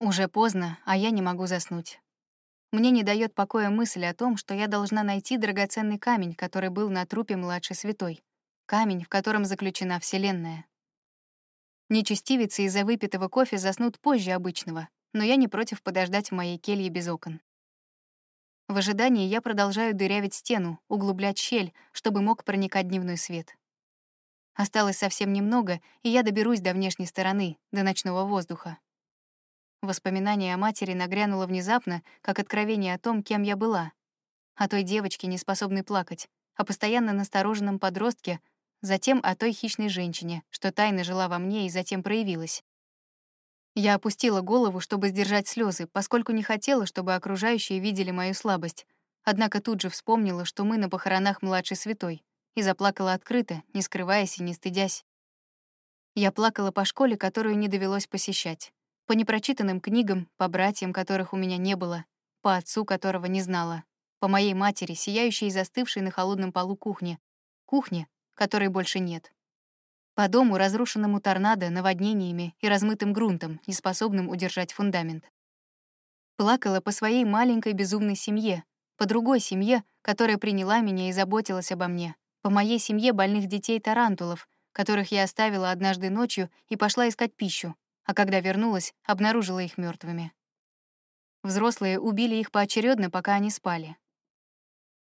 Уже поздно, а я не могу заснуть. Мне не дает покоя мысль о том, что я должна найти драгоценный камень, который был на трупе младшей святой. Камень, в котором заключена Вселенная. Нечестивицы из-за выпитого кофе заснут позже обычного, но я не против подождать в моей келье без окон. В ожидании я продолжаю дырявить стену, углублять щель, чтобы мог проникать дневной свет. Осталось совсем немного, и я доберусь до внешней стороны, до ночного воздуха. Воспоминание о матери нагрянуло внезапно, как откровение о том, кем я была. О той девочке, не способной плакать, о постоянно настороженном подростке, затем о той хищной женщине, что тайно жила во мне и затем проявилась. Я опустила голову, чтобы сдержать слезы, поскольку не хотела, чтобы окружающие видели мою слабость, однако тут же вспомнила, что мы на похоронах младшей святой, и заплакала открыто, не скрываясь и не стыдясь. Я плакала по школе, которую не довелось посещать, по непрочитанным книгам, по братьям, которых у меня не было, по отцу, которого не знала, по моей матери, сияющей и застывшей на холодном полу кухни, кухне, которой больше нет. По дому, разрушенному торнадо, наводнениями и размытым грунтом, неспособным удержать фундамент. Плакала по своей маленькой безумной семье, по другой семье, которая приняла меня и заботилась обо мне, по моей семье больных детей-тарантулов, которых я оставила однажды ночью и пошла искать пищу, а когда вернулась, обнаружила их мертвыми. Взрослые убили их поочередно, пока они спали.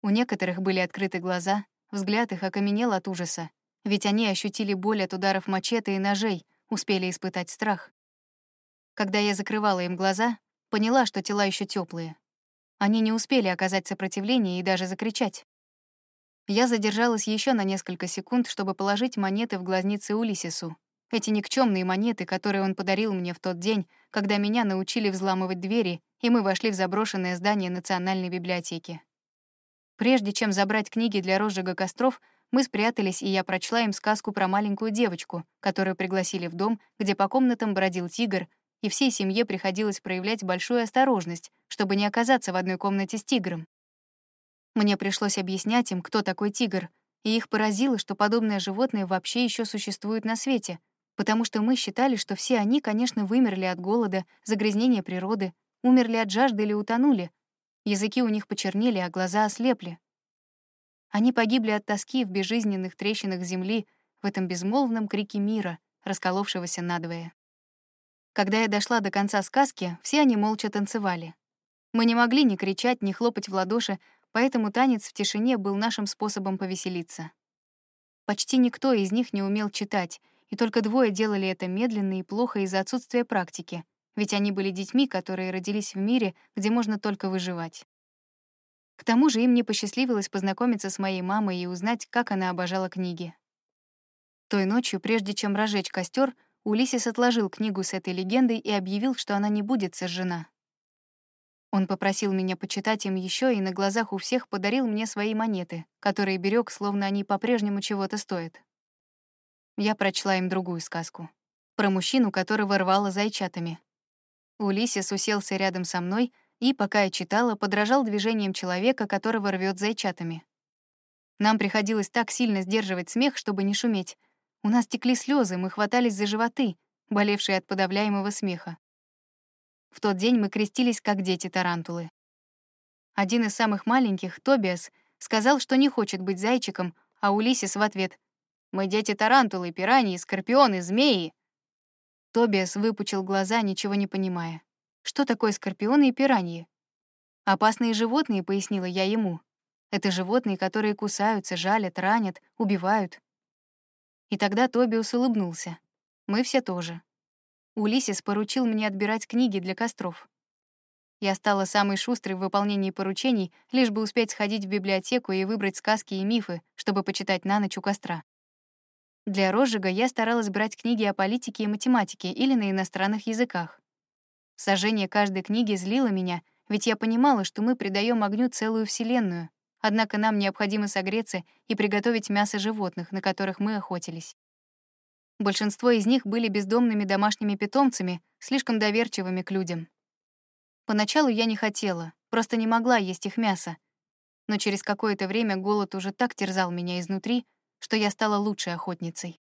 У некоторых были открыты глаза, взгляд их окаменел от ужаса, ведь они ощутили боль от ударов мачете и ножей, успели испытать страх. Когда я закрывала им глаза, поняла, что тела еще теплые. Они не успели оказать сопротивление и даже закричать. Я задержалась еще на несколько секунд, чтобы положить монеты в глазницы Улисису. Эти никчемные монеты, которые он подарил мне в тот день, когда меня научили взламывать двери, и мы вошли в заброшенное здание Национальной библиотеки. Прежде чем забрать книги для розжига костров, мы спрятались, и я прочла им сказку про маленькую девочку, которую пригласили в дом, где по комнатам бродил тигр, и всей семье приходилось проявлять большую осторожность, чтобы не оказаться в одной комнате с тигром. Мне пришлось объяснять им, кто такой тигр, и их поразило, что подобное животное вообще еще существует на свете, потому что мы считали, что все они, конечно, вымерли от голода, загрязнения природы, умерли от жажды или утонули, Языки у них почернели, а глаза ослепли. Они погибли от тоски в безжизненных трещинах земли, в этом безмолвном крике мира, расколовшегося надвое. Когда я дошла до конца сказки, все они молча танцевали. Мы не могли ни кричать, ни хлопать в ладоши, поэтому танец в тишине был нашим способом повеселиться. Почти никто из них не умел читать, и только двое делали это медленно и плохо из-за отсутствия практики, ведь они были детьми, которые родились в мире, где можно только выживать. К тому же им не посчастливилось познакомиться с моей мамой и узнать, как она обожала книги. Той ночью, прежде чем разжечь костер, Улисис отложил книгу с этой легендой и объявил, что она не будет сожжена. Он попросил меня почитать им еще и на глазах у всех подарил мне свои монеты, которые берег, словно они по-прежнему чего-то стоят. Я прочла им другую сказку. Про мужчину, которого рвало зайчатами. Улисис уселся рядом со мной и, пока я читала, подражал движениям человека, которого рвет зайчатами. Нам приходилось так сильно сдерживать смех, чтобы не шуметь. У нас текли слезы, мы хватались за животы, болевшие от подавляемого смеха. В тот день мы крестились, как дети-тарантулы. Один из самых маленьких, Тобиас, сказал, что не хочет быть зайчиком, а Улисис в ответ «Мы дети-тарантулы, пираньи, скорпионы, змеи!» Тобиас выпучил глаза, ничего не понимая. Что такое скорпионы и пираньи? Опасные животные, пояснила я ему. Это животные, которые кусаются, жалят, ранят, убивают. И тогда Тобиус улыбнулся. Мы все тоже. Улисис поручил мне отбирать книги для костров. Я стала самой шустрой в выполнении поручений, лишь бы успеть сходить в библиотеку и выбрать сказки и мифы, чтобы почитать на ночь у костра. Для розжига я старалась брать книги о политике и математике или на иностранных языках. Сожжение каждой книги злило меня, ведь я понимала, что мы придаем огню целую вселенную, однако нам необходимо согреться и приготовить мясо животных, на которых мы охотились. Большинство из них были бездомными домашними питомцами, слишком доверчивыми к людям. Поначалу я не хотела, просто не могла есть их мясо. Но через какое-то время голод уже так терзал меня изнутри, что я стала лучшей охотницей.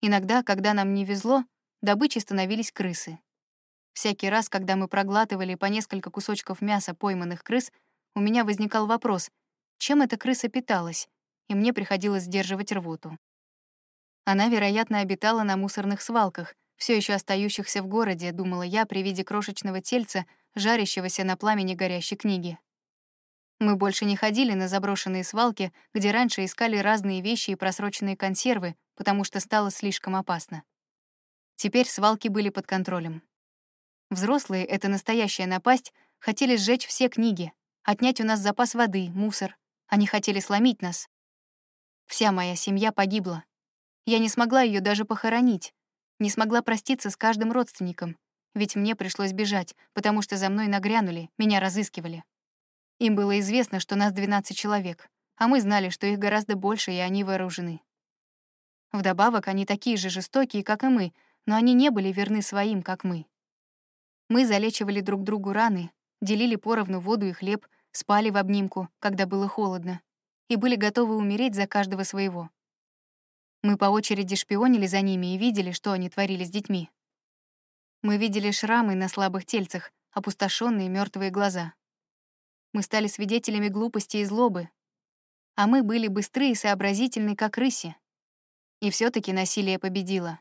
Иногда, когда нам не везло, добычей становились крысы. Всякий раз, когда мы проглатывали по несколько кусочков мяса пойманных крыс, у меня возникал вопрос, чем эта крыса питалась, и мне приходилось сдерживать рвоту. Она, вероятно, обитала на мусорных свалках, все еще остающихся в городе, думала я при виде крошечного тельца, жарящегося на пламени горящей книги. Мы больше не ходили на заброшенные свалки, где раньше искали разные вещи и просроченные консервы, потому что стало слишком опасно. Теперь свалки были под контролем. Взрослые — это настоящая напасть, хотели сжечь все книги, отнять у нас запас воды, мусор. Они хотели сломить нас. Вся моя семья погибла. Я не смогла ее даже похоронить, не смогла проститься с каждым родственником, ведь мне пришлось бежать, потому что за мной нагрянули, меня разыскивали. Им было известно, что нас 12 человек, а мы знали, что их гораздо больше, и они вооружены. Вдобавок, они такие же жестокие, как и мы, но они не были верны своим, как мы. Мы залечивали друг другу раны, делили поровну воду и хлеб, спали в обнимку, когда было холодно, и были готовы умереть за каждого своего. Мы по очереди шпионили за ними и видели, что они творили с детьми. Мы видели шрамы на слабых тельцах, опустошенные мертвые глаза. Мы стали свидетелями глупости и злобы. А мы были быстрые и сообразительны, как рыси. И все таки насилие победило.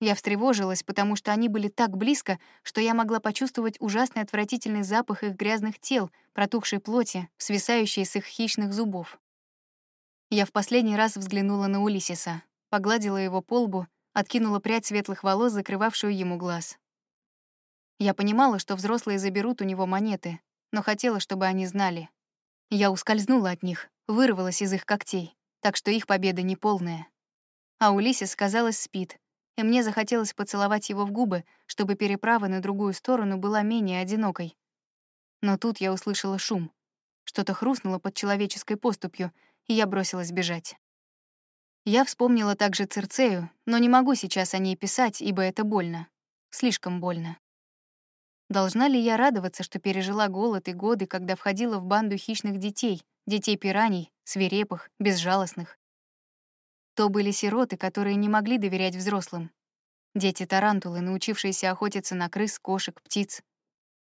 Я встревожилась, потому что они были так близко, что я могла почувствовать ужасный отвратительный запах их грязных тел, протухшей плоти, свисающей с их хищных зубов. Я в последний раз взглянула на Улисиса, погладила его по лбу, откинула прядь светлых волос, закрывавшую ему глаз. Я понимала, что взрослые заберут у него монеты, но хотела, чтобы они знали. Я ускользнула от них, вырвалась из их когтей, так что их победа неполная. А Улисис, казалось, спит, и мне захотелось поцеловать его в губы, чтобы переправа на другую сторону была менее одинокой. Но тут я услышала шум. Что-то хрустнуло под человеческой поступью, и я бросилась бежать. Я вспомнила также Церцею, но не могу сейчас о ней писать, ибо это больно. Слишком больно. Должна ли я радоваться, что пережила голод и годы, когда входила в банду хищных детей, детей пираний, свирепых, безжалостных? То были сироты, которые не могли доверять взрослым. Дети-тарантулы, научившиеся охотиться на крыс, кошек, птиц.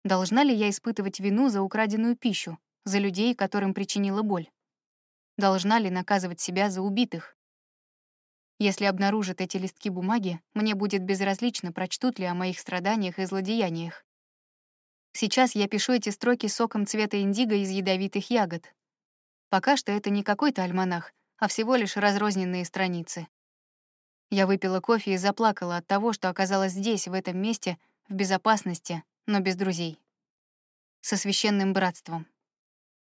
Должна ли я испытывать вину за украденную пищу, за людей, которым причинила боль? Должна ли наказывать себя за убитых? Если обнаружат эти листки бумаги, мне будет безразлично, прочтут ли о моих страданиях и злодеяниях. Сейчас я пишу эти строки соком цвета индиго из ядовитых ягод. Пока что это не какой-то альманах, а всего лишь разрозненные страницы. Я выпила кофе и заплакала от того, что оказалась здесь, в этом месте, в безопасности, но без друзей. Со священным братством.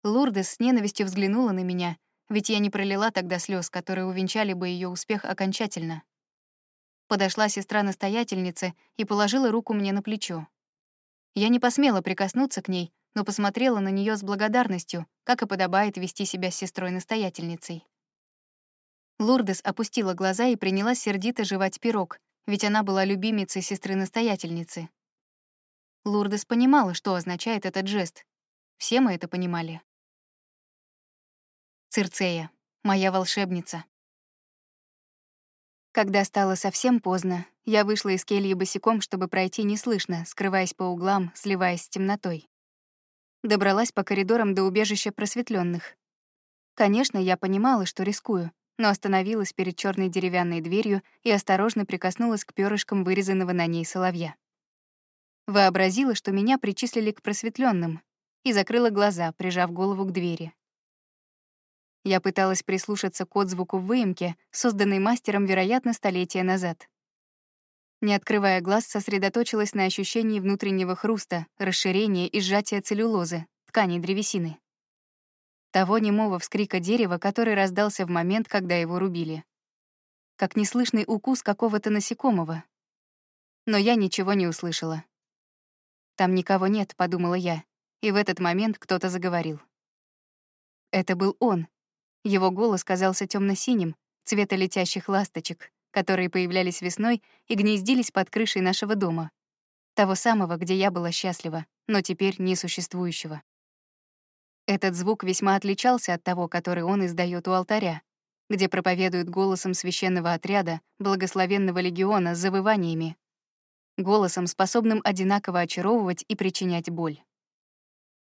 Лурдес с ненавистью взглянула на меня, ведь я не пролила тогда слез, которые увенчали бы ее успех окончательно. Подошла сестра-настоятельницы и положила руку мне на плечо. Я не посмела прикоснуться к ней, но посмотрела на нее с благодарностью, как и подобает вести себя с сестрой-настоятельницей. Лурдес опустила глаза и принялась сердито жевать пирог, ведь она была любимицей сестры-настоятельницы. Лурдес понимала, что означает этот жест. Все мы это понимали. Цирцея, моя волшебница. Когда стало совсем поздно, я вышла из кельи босиком, чтобы пройти неслышно, скрываясь по углам, сливаясь с темнотой. Добралась по коридорам до убежища просветленных. Конечно, я понимала, что рискую, но остановилась перед черной деревянной дверью и осторожно прикоснулась к перышкам вырезанного на ней соловья. Вообразила, что меня причислили к просветленным, и закрыла глаза, прижав голову к двери. Я пыталась прислушаться к отзвуку в выемке, созданной мастером, вероятно, столетия назад. Не открывая глаз, сосредоточилась на ощущении внутреннего хруста, расширения и сжатия целлюлозы, тканей древесины. Того немого вскрика дерева, который раздался в момент, когда его рубили. Как неслышный укус какого-то насекомого. Но я ничего не услышала. «Там никого нет», — подумала я, и в этот момент кто-то заговорил. Это был он, его голос казался темно-синим, цвета летящих ласточек, которые появлялись весной и гнездились под крышей нашего дома. Того самого, где я была счастлива, но теперь несуществующего. Этот звук весьма отличался от того, который он издает у алтаря, где проповедует голосом священного отряда, благословенного легиона с завываниями. голосом, способным одинаково очаровывать и причинять боль.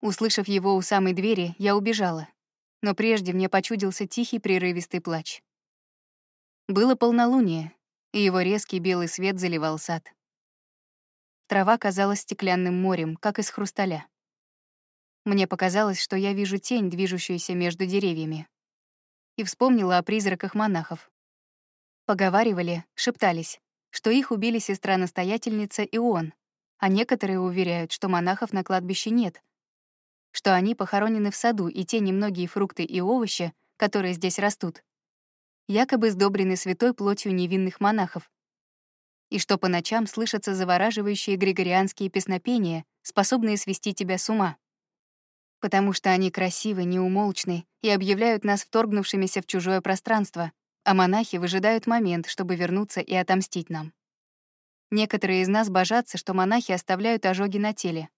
Услышав его у самой двери, я убежала, но прежде мне почудился тихий прерывистый плач. Было полнолуние, и его резкий белый свет заливал сад. Трава казалась стеклянным морем, как из хрусталя. Мне показалось, что я вижу тень, движущуюся между деревьями. И вспомнила о призраках монахов. Поговаривали, шептались, что их убили сестра-настоятельница и он, а некоторые уверяют, что монахов на кладбище нет, что они похоронены в саду, и те немногие фрукты и овощи, которые здесь растут, якобы сдобрены святой плотью невинных монахов, и что по ночам слышатся завораживающие григорианские песнопения, способные свести тебя с ума. Потому что они красивы, неумолчны и объявляют нас вторгнувшимися в чужое пространство, а монахи выжидают момент, чтобы вернуться и отомстить нам. Некоторые из нас божатся, что монахи оставляют ожоги на теле,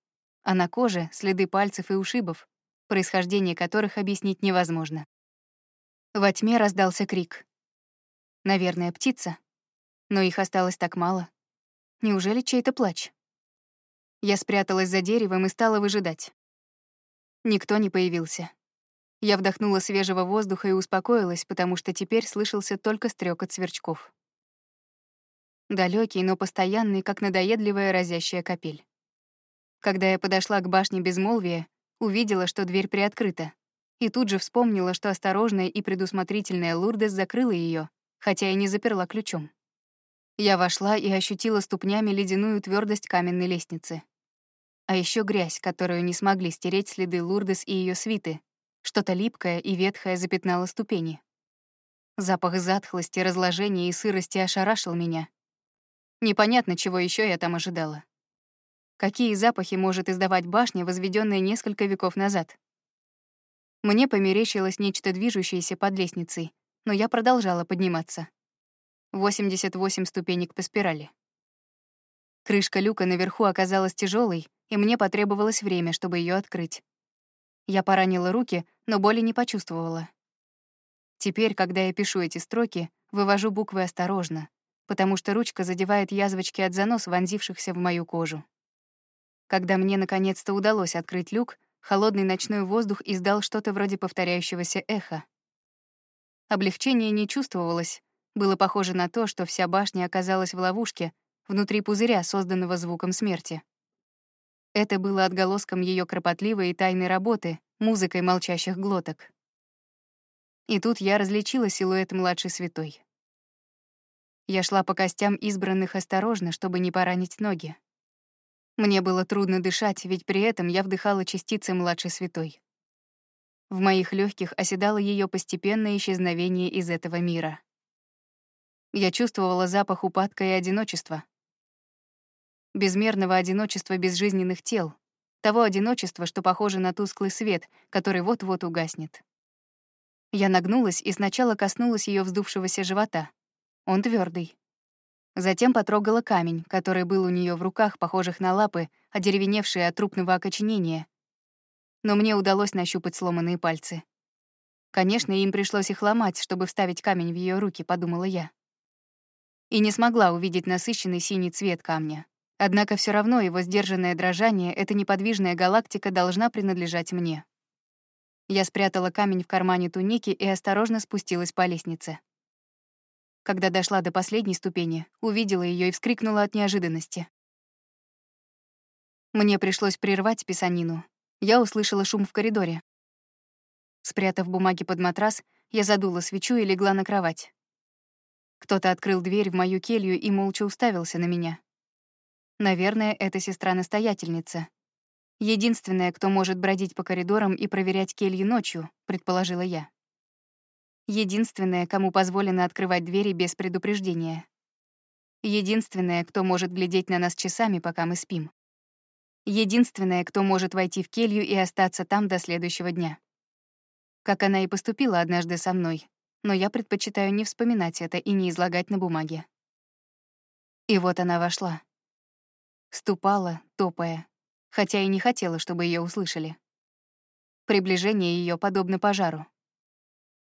а на коже — следы пальцев и ушибов, происхождение которых объяснить невозможно. Во тьме раздался крик. Наверное, птица. Но их осталось так мало. Неужели чей-то плач? Я спряталась за деревом и стала выжидать. Никто не появился. Я вдохнула свежего воздуха и успокоилась, потому что теперь слышался только стрекот сверчков. Далекий, но постоянный, как надоедливая разящая капель. Когда я подошла к башне безмолвия, увидела, что дверь приоткрыта и тут же вспомнила, что осторожная и предусмотрительная Лурдес закрыла ее, хотя и не заперла ключом. Я вошла и ощутила ступнями ледяную твердость каменной лестницы. А еще грязь, которую не смогли стереть следы Лурдес и ее свиты. Что-то липкое и ветхое запятнало ступени. Запах затхлости, разложения и сырости ошарашил меня. Непонятно, чего еще я там ожидала. Какие запахи может издавать башня, возведенная несколько веков назад? Мне померещилось нечто движущееся под лестницей, но я продолжала подниматься. 88 ступенек по спирали. Крышка люка наверху оказалась тяжелой, и мне потребовалось время, чтобы ее открыть. Я поранила руки, но боли не почувствовала. Теперь, когда я пишу эти строки, вывожу буквы осторожно, потому что ручка задевает язвочки от занос, вонзившихся в мою кожу. Когда мне наконец-то удалось открыть люк, Холодный ночной воздух издал что-то вроде повторяющегося эха. Облегчение не чувствовалось. Было похоже на то, что вся башня оказалась в ловушке, внутри пузыря, созданного звуком смерти. Это было отголоском ее кропотливой и тайной работы, музыкой молчащих глоток. И тут я различила силуэт младшей святой. Я шла по костям избранных осторожно, чтобы не поранить ноги. Мне было трудно дышать, ведь при этом я вдыхала частицы младшей святой. В моих легких оседало ее постепенное исчезновение из этого мира. Я чувствовала запах упадка и одиночества. Безмерного одиночества безжизненных тел, того одиночества, что похоже на тусклый свет, который вот-вот угаснет. Я нагнулась и сначала коснулась ее вздувшегося живота. Он твердый. Затем потрогала камень, который был у нее в руках, похожих на лапы, одеревеневшие от трупного окоченения. Но мне удалось нащупать сломанные пальцы. Конечно, им пришлось их ломать, чтобы вставить камень в ее руки, подумала я. И не смогла увидеть насыщенный синий цвет камня. Однако все равно его сдержанное дрожание, эта неподвижная галактика должна принадлежать мне. Я спрятала камень в кармане туники и осторожно спустилась по лестнице. Когда дошла до последней ступени, увидела ее и вскрикнула от неожиданности. Мне пришлось прервать писанину. Я услышала шум в коридоре. Спрятав бумаги под матрас, я задула свечу и легла на кровать. Кто-то открыл дверь в мою келью и молча уставился на меня. Наверное, это сестра-настоятельница. Единственная, кто может бродить по коридорам и проверять кельи ночью, предположила я. Единственная, кому позволено открывать двери без предупреждения. Единственная, кто может глядеть на нас часами, пока мы спим. Единственная, кто может войти в келью и остаться там до следующего дня. Как она и поступила однажды со мной, но я предпочитаю не вспоминать это и не излагать на бумаге. И вот она вошла. Ступала, топая, хотя и не хотела, чтобы ее услышали. Приближение ее подобно пожару.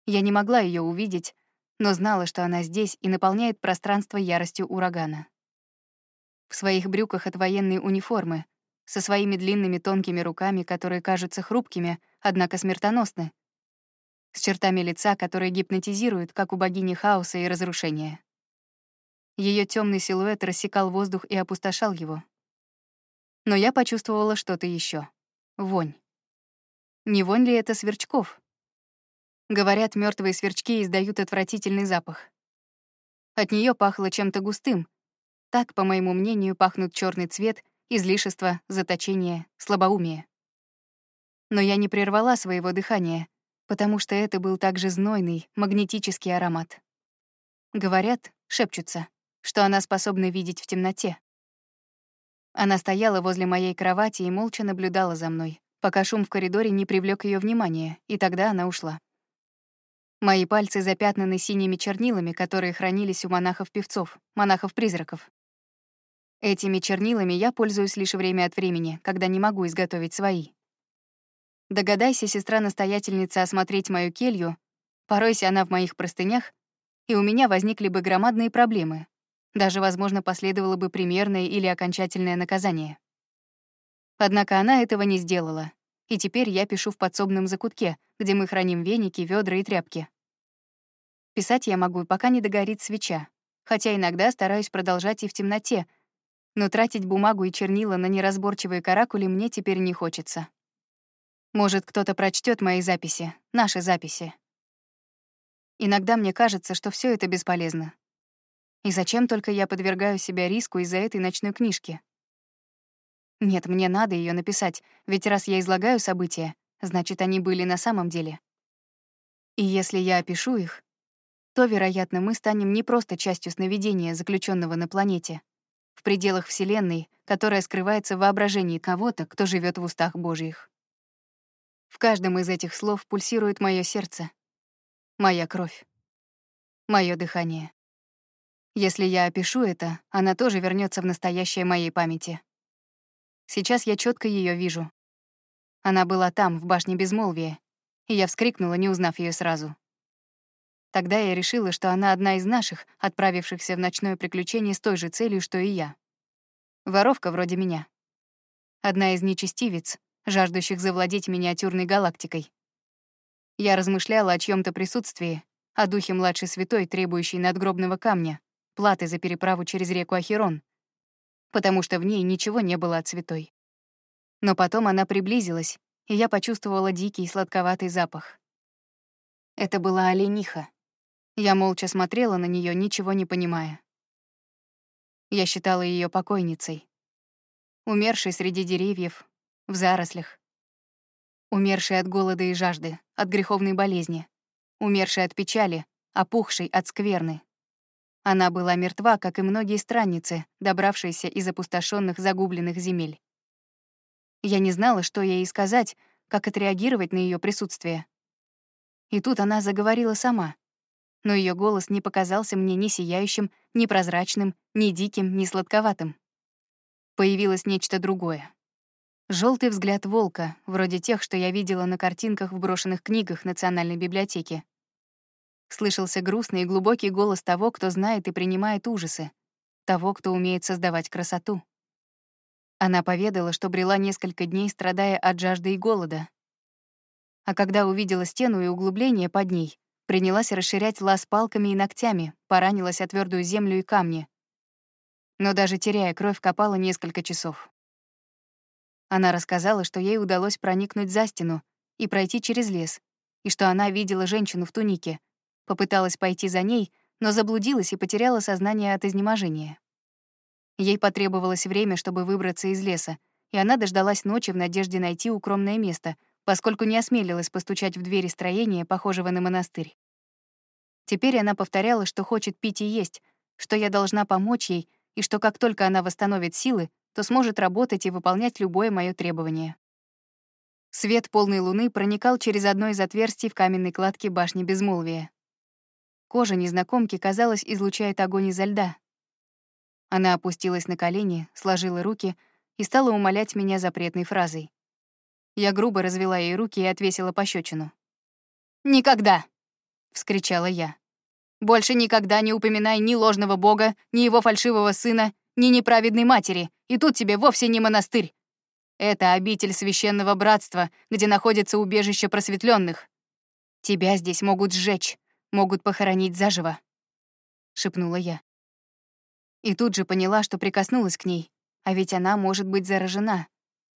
Я не могла ее увидеть, но знала, что она здесь и наполняет пространство яростью урагана. в своих брюках от военной униформы, со своими длинными тонкими руками, которые кажутся хрупкими, однако смертоносны, с чертами лица, которые гипнотизируют, как у богини хаоса и разрушения. Ее темный силуэт рассекал воздух и опустошал его. Но я почувствовала что-то еще. Вонь. Не вонь ли это сверчков? Говорят, мертвые сверчки издают отвратительный запах. От нее пахло чем-то густым. Так, по моему мнению, пахнут черный цвет, излишество, заточение, слабоумие. Но я не прервала своего дыхания, потому что это был также знойный, магнетический аромат. Говорят, шепчутся, что она способна видеть в темноте. Она стояла возле моей кровати и молча наблюдала за мной, пока шум в коридоре не привлек ее внимание, и тогда она ушла. Мои пальцы запятнаны синими чернилами, которые хранились у монахов-певцов, монахов-призраков. Этими чернилами я пользуюсь лишь время от времени, когда не могу изготовить свои. Догадайся, сестра-настоятельница, осмотреть мою келью, поройся она в моих простынях, и у меня возникли бы громадные проблемы. Даже, возможно, последовало бы примерное или окончательное наказание. Однако она этого не сделала, и теперь я пишу в подсобном закутке, где мы храним веники, ведра и тряпки. Писать я могу, пока не догорит свеча, хотя иногда стараюсь продолжать и в темноте, но тратить бумагу и чернила на неразборчивые каракули мне теперь не хочется. Может, кто-то прочтет мои записи, наши записи. Иногда мне кажется, что все это бесполезно. И зачем только я подвергаю себя риску из-за этой ночной книжки? Нет, мне надо ее написать, ведь раз я излагаю события, значит, они были на самом деле. И если я опишу их, то, вероятно, мы станем не просто частью сновидения, заключенного на планете, в пределах Вселенной, которая скрывается в воображении кого-то, кто живет в устах Божьих. В каждом из этих слов пульсирует мое сердце, моя кровь, мое дыхание. Если я опишу это, она тоже вернется в настоящее моей памяти. Сейчас я четко ее вижу. Она была там, в башне безмолвия, и я вскрикнула, не узнав ее сразу. Тогда я решила, что она одна из наших, отправившихся в ночное приключение с той же целью, что и я. Воровка вроде меня. Одна из нечестивец, жаждущих завладеть миниатюрной галактикой. Я размышляла о чьем то присутствии, о духе младшей святой, требующей надгробного камня, платы за переправу через реку Ахерон, потому что в ней ничего не было от святой. Но потом она приблизилась, и я почувствовала дикий сладковатый запах. Это была олениха. Я молча смотрела на нее, ничего не понимая. Я считала ее покойницей. Умершей среди деревьев, в зарослях. Умерший от голода и жажды, от греховной болезни. Умерший от печали, опухший от скверны. Она была мертва, как и многие странницы, добравшиеся из опустошенных, загубленных земель. Я не знала, что ей сказать, как отреагировать на ее присутствие. И тут она заговорила сама. Но ее голос не показался мне ни сияющим, ни прозрачным, ни диким, ни сладковатым. Появилось нечто другое. Желтый взгляд волка, вроде тех, что я видела на картинках в брошенных книгах Национальной библиотеки. Слышался грустный и глубокий голос того, кто знает и принимает ужасы, того, кто умеет создавать красоту. Она поведала, что брела несколько дней, страдая от жажды и голода. А когда увидела стену и углубление под ней, принялась расширять лаз палками и ногтями, поранилась о твердую землю и камни. Но даже теряя кровь, копала несколько часов. Она рассказала, что ей удалось проникнуть за стену и пройти через лес, и что она видела женщину в тунике, попыталась пойти за ней, но заблудилась и потеряла сознание от изнеможения. Ей потребовалось время, чтобы выбраться из леса, и она дождалась ночи в надежде найти укромное место, поскольку не осмелилась постучать в двери строения, похожего на монастырь. Теперь она повторяла, что хочет пить и есть, что я должна помочь ей, и что как только она восстановит силы, то сможет работать и выполнять любое мое требование. Свет полной луны проникал через одно из отверстий в каменной кладке башни Безмолвия. Кожа незнакомки, казалось, излучает огонь изо льда. Она опустилась на колени, сложила руки и стала умолять меня запретной фразой. Я грубо развела ей руки и отвесила пощечину. «Никогда!» — вскричала я. «Больше никогда не упоминай ни ложного бога, ни его фальшивого сына, ни неправедной матери, и тут тебе вовсе не монастырь. Это обитель священного братства, где находится убежище просветленных. Тебя здесь могут сжечь, могут похоронить заживо», — шепнула я. И тут же поняла, что прикоснулась к ней, а ведь она может быть заражена.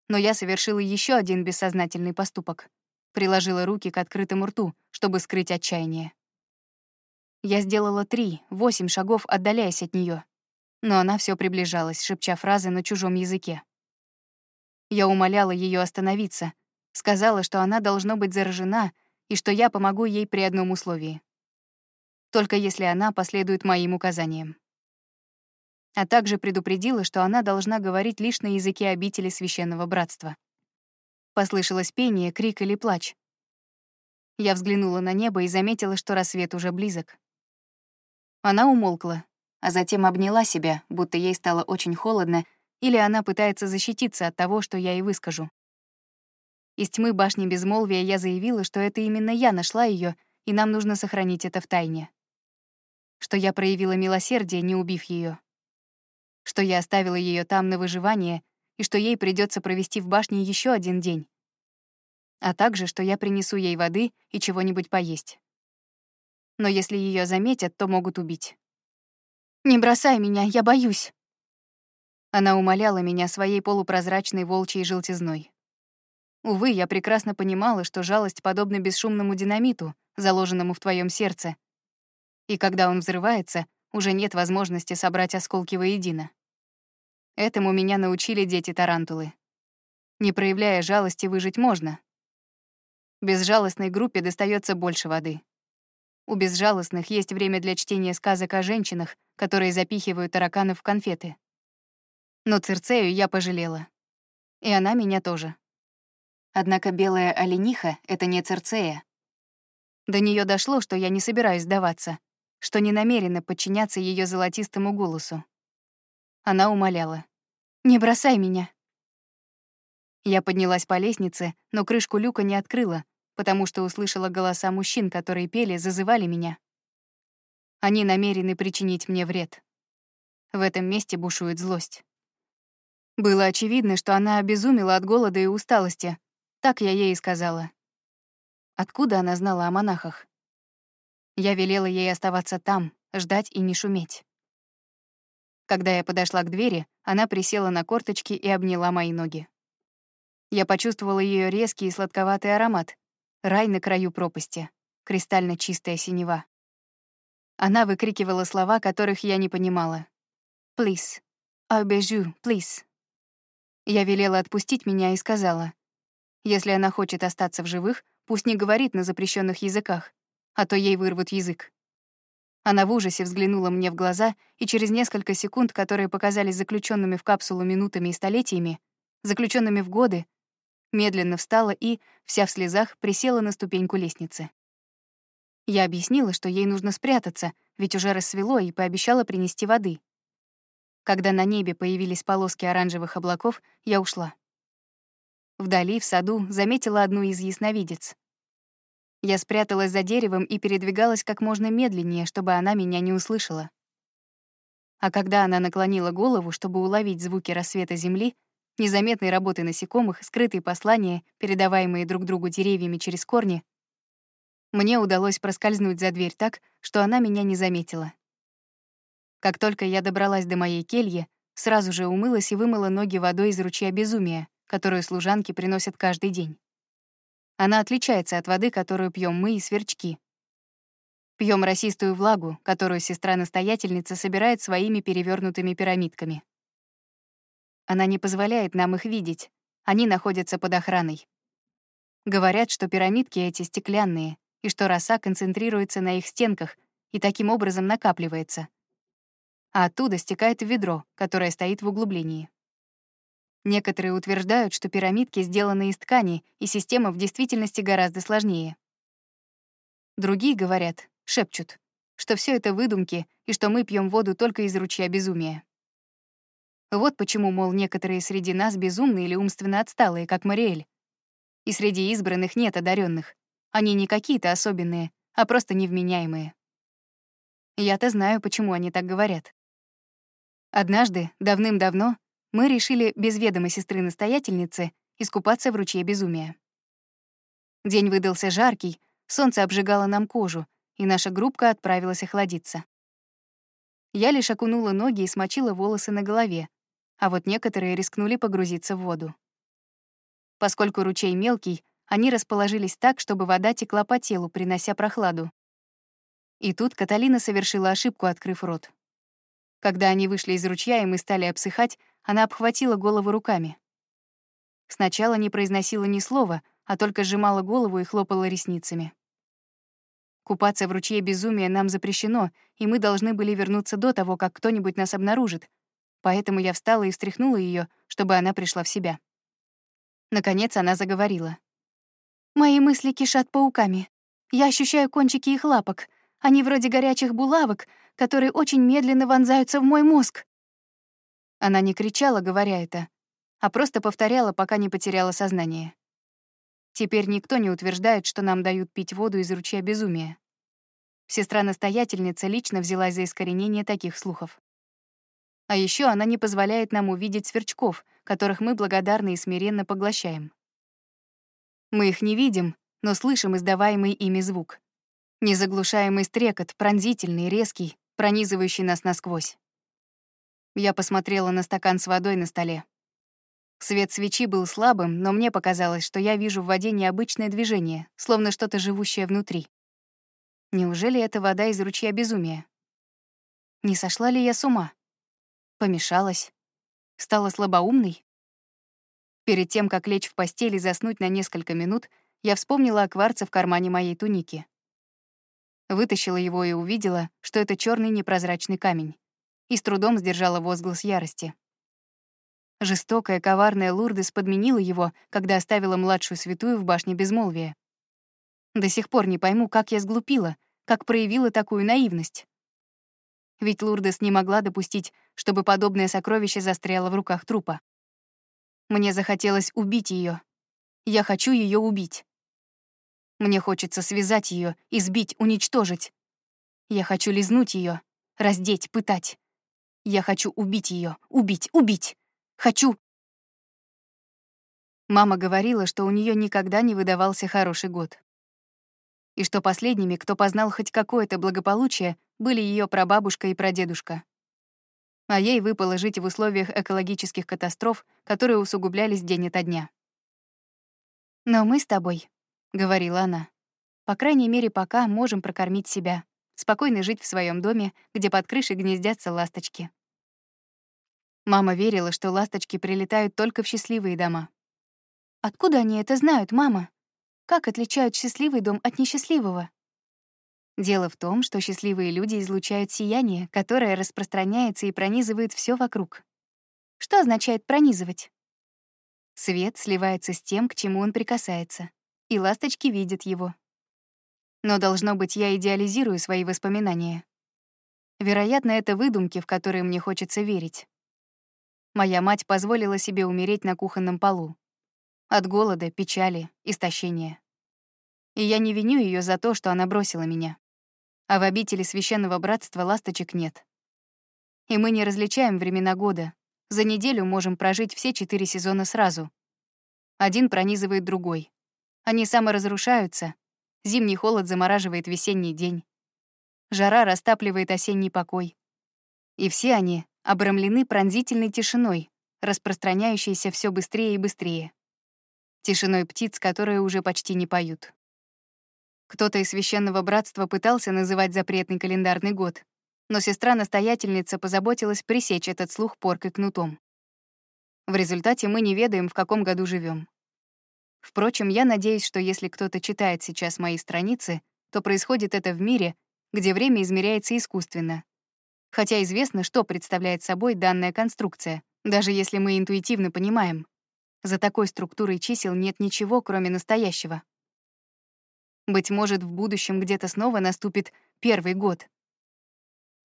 Но я совершила еще один бессознательный поступок. Приложила руки к открытому рту, чтобы скрыть отчаяние. Я сделала три, восемь шагов, отдаляясь от нее, но она все приближалась, шепча фразы на чужом языке. Я умоляла ее остановиться, сказала, что она должно быть заражена и что я помогу ей при одном условии. Только если она последует моим указаниям. А также предупредила, что она должна говорить лишь на языке обители священного братства. Послышалось пение, крик или плач. Я взглянула на небо и заметила, что рассвет уже близок. Она умолкла, а затем обняла себя, будто ей стало очень холодно, или она пытается защититься от того, что я ей выскажу. Из тьмы башни безмолвия я заявила, что это именно я нашла ее, и нам нужно сохранить это в тайне. Что я проявила милосердие, не убив ее. Что я оставила ее там на выживание, и что ей придется провести в башне еще один день. А также, что я принесу ей воды и чего-нибудь поесть. Но если ее заметят, то могут убить. «Не бросай меня, я боюсь!» Она умоляла меня своей полупрозрачной волчьей желтизной. Увы, я прекрасно понимала, что жалость подобна бесшумному динамиту, заложенному в твоем сердце. И когда он взрывается, уже нет возможности собрать осколки воедино. Этому меня научили дети-тарантулы. Не проявляя жалости, выжить можно. Безжалостной группе достается больше воды. У безжалостных есть время для чтения сказок о женщинах, которые запихивают тараканов в конфеты. Но Цирцею я пожалела. И она меня тоже. Однако белая олениха — это не Цирцея. До нее дошло, что я не собираюсь сдаваться, что не намерена подчиняться ее золотистому голосу. Она умоляла. «Не бросай меня». Я поднялась по лестнице, но крышку люка не открыла, потому что услышала голоса мужчин, которые пели, зазывали меня. Они намерены причинить мне вред. В этом месте бушует злость. Было очевидно, что она обезумела от голода и усталости. Так я ей и сказала. Откуда она знала о монахах? Я велела ей оставаться там, ждать и не шуметь. Когда я подошла к двери, она присела на корточки и обняла мои ноги. Я почувствовала ее резкий и сладковатый аромат, Рай на краю пропасти. Кристально чистая синева. Она выкрикивала слова, которых я не понимала. «Please. You, please». Я велела отпустить меня и сказала, если она хочет остаться в живых, пусть не говорит на запрещенных языках, а то ей вырвут язык. Она в ужасе взглянула мне в глаза, и через несколько секунд, которые показались заключенными в капсулу минутами и столетиями, заключенными в годы, медленно встала и, вся в слезах, присела на ступеньку лестницы. Я объяснила, что ей нужно спрятаться, ведь уже рассвело, и пообещала принести воды. Когда на небе появились полоски оранжевых облаков, я ушла. Вдали, в саду, заметила одну из ясновидец. Я спряталась за деревом и передвигалась как можно медленнее, чтобы она меня не услышала. А когда она наклонила голову, чтобы уловить звуки рассвета земли, незаметной работы насекомых, скрытые послания, передаваемые друг другу деревьями через корни, мне удалось проскользнуть за дверь так, что она меня не заметила. Как только я добралась до моей кельи, сразу же умылась и вымыла ноги водой из ручья безумия, которую служанки приносят каждый день. Она отличается от воды, которую пьем мы и сверчки. Пьем росистую влагу, которую сестра-настоятельница собирает своими перевернутыми пирамидками. Она не позволяет нам их видеть. Они находятся под охраной. Говорят, что пирамидки эти стеклянные, и что роса концентрируется на их стенках и таким образом накапливается. А оттуда стекает в ведро, которое стоит в углублении. Некоторые утверждают, что пирамидки сделаны из ткани, и система в действительности гораздо сложнее. Другие говорят, шепчут, что все это выдумки и что мы пьем воду только из ручья безумия. Вот почему, мол, некоторые среди нас безумные или умственно отсталые, как Мариэль. И среди избранных нет одаренных. Они не какие-то особенные, а просто невменяемые. Я-то знаю, почему они так говорят. Однажды, давным-давно, мы решили без ведома сестры-настоятельницы искупаться в ручье безумия. День выдался жаркий, солнце обжигало нам кожу, и наша группка отправилась охладиться. Я лишь окунула ноги и смочила волосы на голове, а вот некоторые рискнули погрузиться в воду. Поскольку ручей мелкий, они расположились так, чтобы вода текла по телу, принося прохладу. И тут Каталина совершила ошибку, открыв рот. Когда они вышли из ручья, и мы стали обсыхать, она обхватила голову руками. Сначала не произносила ни слова, а только сжимала голову и хлопала ресницами. Купаться в ручье безумия нам запрещено, и мы должны были вернуться до того, как кто-нибудь нас обнаружит. Поэтому я встала и встряхнула ее, чтобы она пришла в себя. Наконец она заговорила. «Мои мысли кишат пауками. Я ощущаю кончики их лапок. Они вроде горячих булавок, которые очень медленно вонзаются в мой мозг». Она не кричала, говоря это, а просто повторяла, пока не потеряла сознание. Теперь никто не утверждает, что нам дают пить воду из ручья безумия. Сестра-настоятельница лично взялась за искоренение таких слухов. А еще она не позволяет нам увидеть сверчков, которых мы благодарны и смиренно поглощаем. Мы их не видим, но слышим издаваемый ими звук. Незаглушаемый стрекот, пронзительный, резкий, пронизывающий нас насквозь. Я посмотрела на стакан с водой на столе. Свет свечи был слабым, но мне показалось, что я вижу в воде необычное движение, словно что-то живущее внутри. Неужели это вода из ручья безумия? Не сошла ли я с ума? Помешалась? Стала слабоумной? Перед тем, как лечь в постель и заснуть на несколько минут, я вспомнила о кварце в кармане моей туники. Вытащила его и увидела, что это черный непрозрачный камень, и с трудом сдержала возглас ярости. Жестокая, коварная Лурдес подменила его, когда оставила младшую святую в башне безмолвия. До сих пор не пойму, как я сглупила, как проявила такую наивность. Ведь Лурдес не могла допустить, чтобы подобное сокровище застряло в руках трупа. Мне захотелось убить ее. Я хочу ее убить. Мне хочется связать ее, избить, уничтожить. Я хочу лизнуть ее, раздеть, пытать. Я хочу убить ее, убить, убить. Хочу!» Мама говорила, что у нее никогда не выдавался хороший год. И что последними, кто познал хоть какое-то благополучие, были ее прабабушка и прадедушка. А ей выпало жить в условиях экологических катастроф, которые усугублялись день ото дня. «Но мы с тобой», — говорила она, «по крайней мере, пока можем прокормить себя, спокойно жить в своем доме, где под крышей гнездятся ласточки. Мама верила, что ласточки прилетают только в счастливые дома. «Откуда они это знают, мама? Как отличают счастливый дом от несчастливого?» Дело в том, что счастливые люди излучают сияние, которое распространяется и пронизывает все вокруг. Что означает пронизывать? Свет сливается с тем, к чему он прикасается, и ласточки видят его. Но, должно быть, я идеализирую свои воспоминания. Вероятно, это выдумки, в которые мне хочется верить. Моя мать позволила себе умереть на кухонном полу. От голода, печали, истощения. И я не виню ее за то, что она бросила меня. А в обители священного братства ласточек нет. И мы не различаем времена года. За неделю можем прожить все четыре сезона сразу. Один пронизывает другой. Они саморазрушаются. Зимний холод замораживает весенний день. Жара растапливает осенний покой. И все они обрамлены пронзительной тишиной, распространяющейся все быстрее и быстрее. Тишиной птиц, которые уже почти не поют. Кто-то из священного братства пытался называть запретный календарный год, но сестра-настоятельница позаботилась пресечь этот слух поркой кнутом. В результате мы не ведаем, в каком году живем. Впрочем, я надеюсь, что если кто-то читает сейчас мои страницы, то происходит это в мире, где время измеряется искусственно, хотя известно, что представляет собой данная конструкция, даже если мы интуитивно понимаем. За такой структурой чисел нет ничего, кроме настоящего. Быть может, в будущем где-то снова наступит первый год.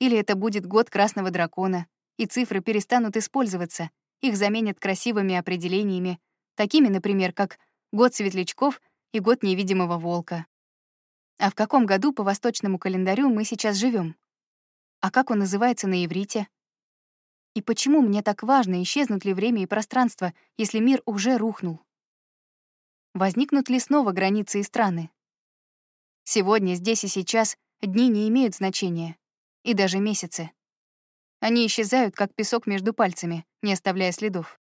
Или это будет год красного дракона, и цифры перестанут использоваться, их заменят красивыми определениями, такими, например, как год светлячков и год невидимого волка. А в каком году по восточному календарю мы сейчас живем? А как он называется на иврите? И почему мне так важно, исчезнут ли время и пространство, если мир уже рухнул? Возникнут ли снова границы и страны? Сегодня, здесь и сейчас дни не имеют значения, и даже месяцы. Они исчезают, как песок между пальцами, не оставляя следов.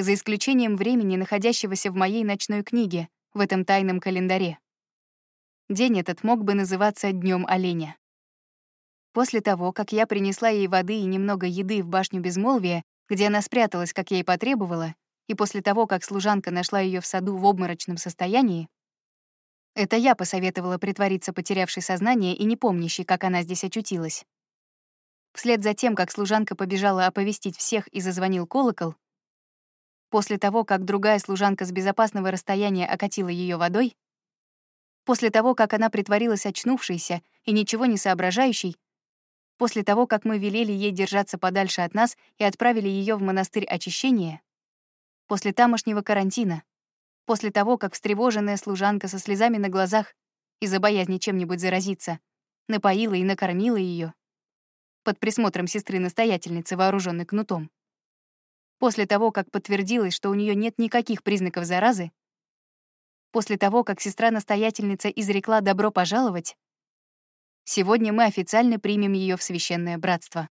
За исключением времени, находящегося в моей ночной книге, в этом тайном календаре. День этот мог бы называться Днем оленя. После того, как я принесла ей воды и немного еды в башню Безмолвия, где она спряталась, как я и потребовала, и после того, как служанка нашла ее в саду в обморочном состоянии, это я посоветовала притвориться потерявшей сознание и не помнящей, как она здесь очутилась. Вслед за тем, как служанка побежала оповестить всех и зазвонил колокол, после того, как другая служанка с безопасного расстояния окатила ее водой, после того, как она притворилась очнувшейся и ничего не соображающей, после того, как мы велели ей держаться подальше от нас и отправили ее в монастырь очищения, после тамошнего карантина, после того, как встревоженная служанка со слезами на глазах из-за боязни чем-нибудь заразиться, напоила и накормила ее под присмотром сестры-настоятельницы, вооруженной кнутом. После того, как подтвердилось, что у нее нет никаких признаков заразы, после того, как сестра-настоятельница изрекла «добро пожаловать», Сегодня мы официально примем ее в священное братство.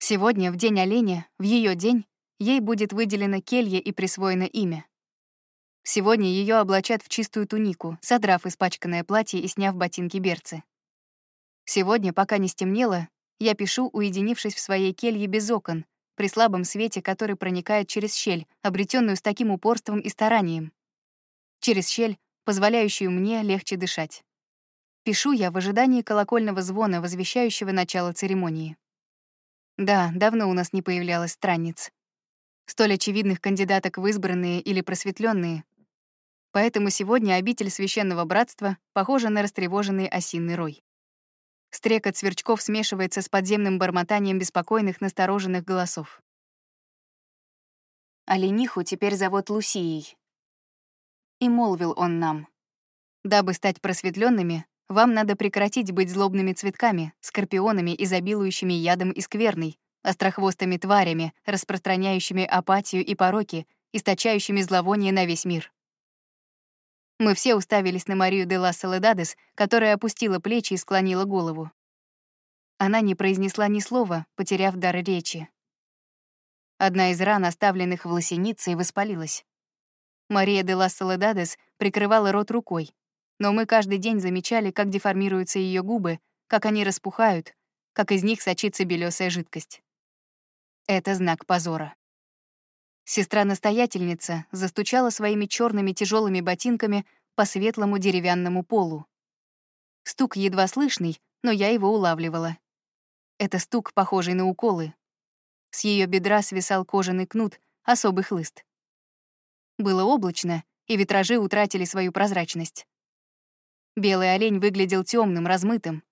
Сегодня, в день оленя, в ее день, ей будет выделено келье и присвоено имя. Сегодня ее облачат в чистую тунику, содрав испачканное платье и сняв ботинки-берцы. Сегодня, пока не стемнело, я пишу, уединившись в своей келье без окон, при слабом свете, который проникает через щель, обретенную с таким упорством и старанием. Через щель, позволяющую мне легче дышать. Пишу я в ожидании колокольного звона, возвещающего начало церемонии. Да, давно у нас не появлялась странниц. Столь очевидных кандидаток в избранные или просветленные. Поэтому сегодня обитель священного братства похожа на растревоженный осинный рой. Стрекот сверчков смешивается с подземным бормотанием беспокойных, настороженных голосов. Олениху теперь зовут Лусией. И молвил он нам. Дабы стать просветленными, вам надо прекратить быть злобными цветками, скорпионами, изобилующими ядом и скверной, острохвостыми тварями, распространяющими апатию и пороки, источающими зловоние на весь мир. Мы все уставились на Марию де ла Соледадес, которая опустила плечи и склонила голову. Она не произнесла ни слова, потеряв дар речи. Одна из ран, оставленных в лосенице, воспалилась. Мария де ла Соледадес прикрывала рот рукой, но мы каждый день замечали, как деформируются ее губы, как они распухают, как из них сочится белесая жидкость. Это знак позора. Сестра-настоятельница застучала своими черными тяжелыми ботинками по светлому деревянному полу. Стук едва слышный, но я его улавливала. Это стук, похожий на уколы. С ее бедра свисал кожаный кнут, особый хлыст. Было облачно, и витражи утратили свою прозрачность. Белый олень выглядел темным, размытым.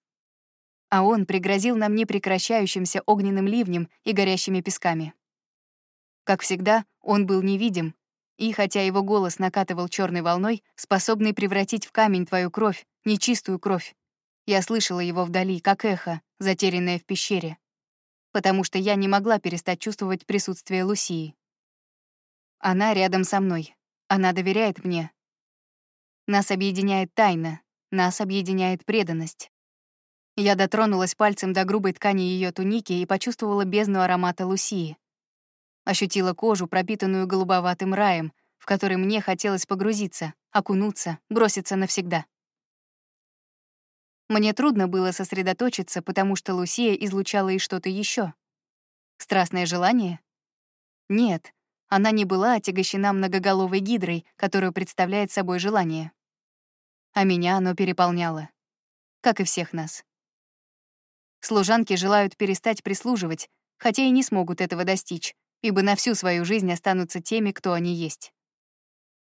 А он пригрозил нам непрекращающимся огненным ливнем и горящими песками. Как всегда, он был невидим, и, хотя его голос накатывал черной волной, способный превратить в камень твою кровь, нечистую кровь, я слышала его вдали, как эхо, затерянное в пещере, потому что я не могла перестать чувствовать присутствие Лусии. Она рядом со мной. Она доверяет мне. Нас объединяет тайна, нас объединяет преданность. Я дотронулась пальцем до грубой ткани ее туники и почувствовала бездну аромата Лусии. Ощутила кожу, пропитанную голубоватым раем, в который мне хотелось погрузиться, окунуться, броситься навсегда. Мне трудно было сосредоточиться, потому что Лусия излучала и что-то еще. Страстное желание? Нет, она не была отягощена многоголовой гидрой, которую представляет собой желание а меня оно переполняло. Как и всех нас. Служанки желают перестать прислуживать, хотя и не смогут этого достичь, ибо на всю свою жизнь останутся теми, кто они есть.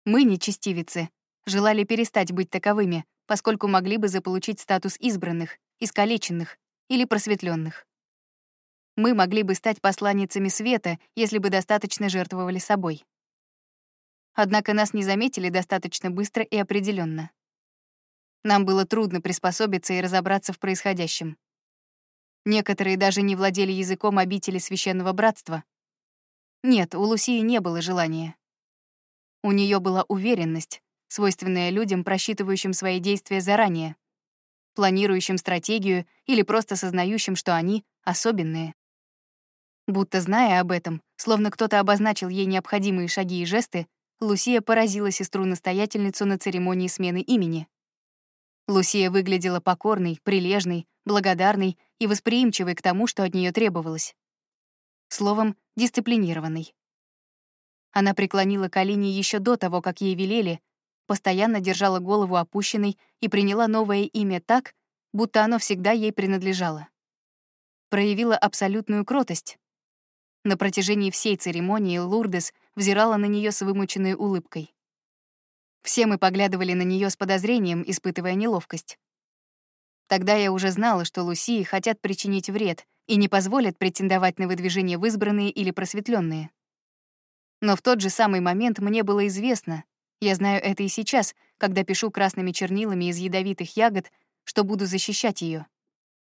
Мы, нечестивицы, желали перестать быть таковыми, поскольку могли бы заполучить статус избранных, искалеченных или просветленных. Мы могли бы стать посланницами света, если бы достаточно жертвовали собой. Однако нас не заметили достаточно быстро и определенно. Нам было трудно приспособиться и разобраться в происходящем. Некоторые даже не владели языком обители священного братства. Нет, у Лусии не было желания. У нее была уверенность, свойственная людям, просчитывающим свои действия заранее, планирующим стратегию или просто сознающим, что они особенные. Будто зная об этом, словно кто-то обозначил ей необходимые шаги и жесты, Лусия поразила сестру-настоятельницу на церемонии смены имени. Лусия выглядела покорной, прилежной, благодарной и восприимчивой к тому, что от нее требовалось. Словом, дисциплинированной. Она преклонила колени еще до того, как ей велели, постоянно держала голову опущенной и приняла новое имя так, будто оно всегда ей принадлежало. Проявила абсолютную кротость. На протяжении всей церемонии Лурдес взирала на нее с вымученной улыбкой. Все мы поглядывали на нее с подозрением, испытывая неловкость. Тогда я уже знала, что Лусии хотят причинить вред и не позволят претендовать на выдвижение в избранные или просветленные. Но в тот же самый момент мне было известно, я знаю это и сейчас, когда пишу красными чернилами из ядовитых ягод, что буду защищать ее,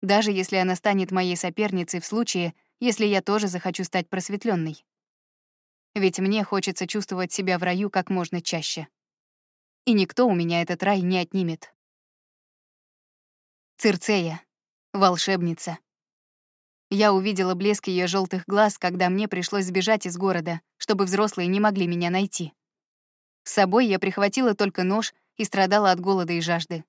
даже если она станет моей соперницей в случае, если я тоже захочу стать просветленной. Ведь мне хочется чувствовать себя в раю как можно чаще и никто у меня этот рай не отнимет. Цирцея, волшебница. Я увидела блеск ее желтых глаз, когда мне пришлось сбежать из города, чтобы взрослые не могли меня найти. С собой я прихватила только нож и страдала от голода и жажды.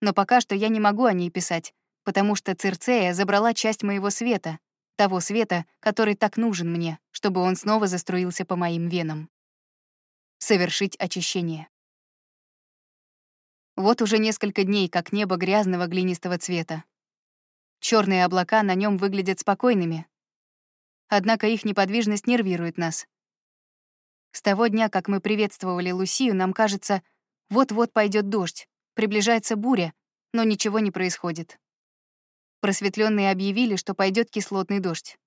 Но пока что я не могу о ней писать, потому что Цирцея забрала часть моего света, того света, который так нужен мне, чтобы он снова заструился по моим венам. Совершить очищение. Вот уже несколько дней, как небо грязного глинистого цвета. Черные облака на нем выглядят спокойными. Однако их неподвижность нервирует нас. С того дня, как мы приветствовали Лусию, нам кажется, вот-вот пойдет дождь, приближается буря, но ничего не происходит. Просветленные объявили, что пойдет кислотный дождь.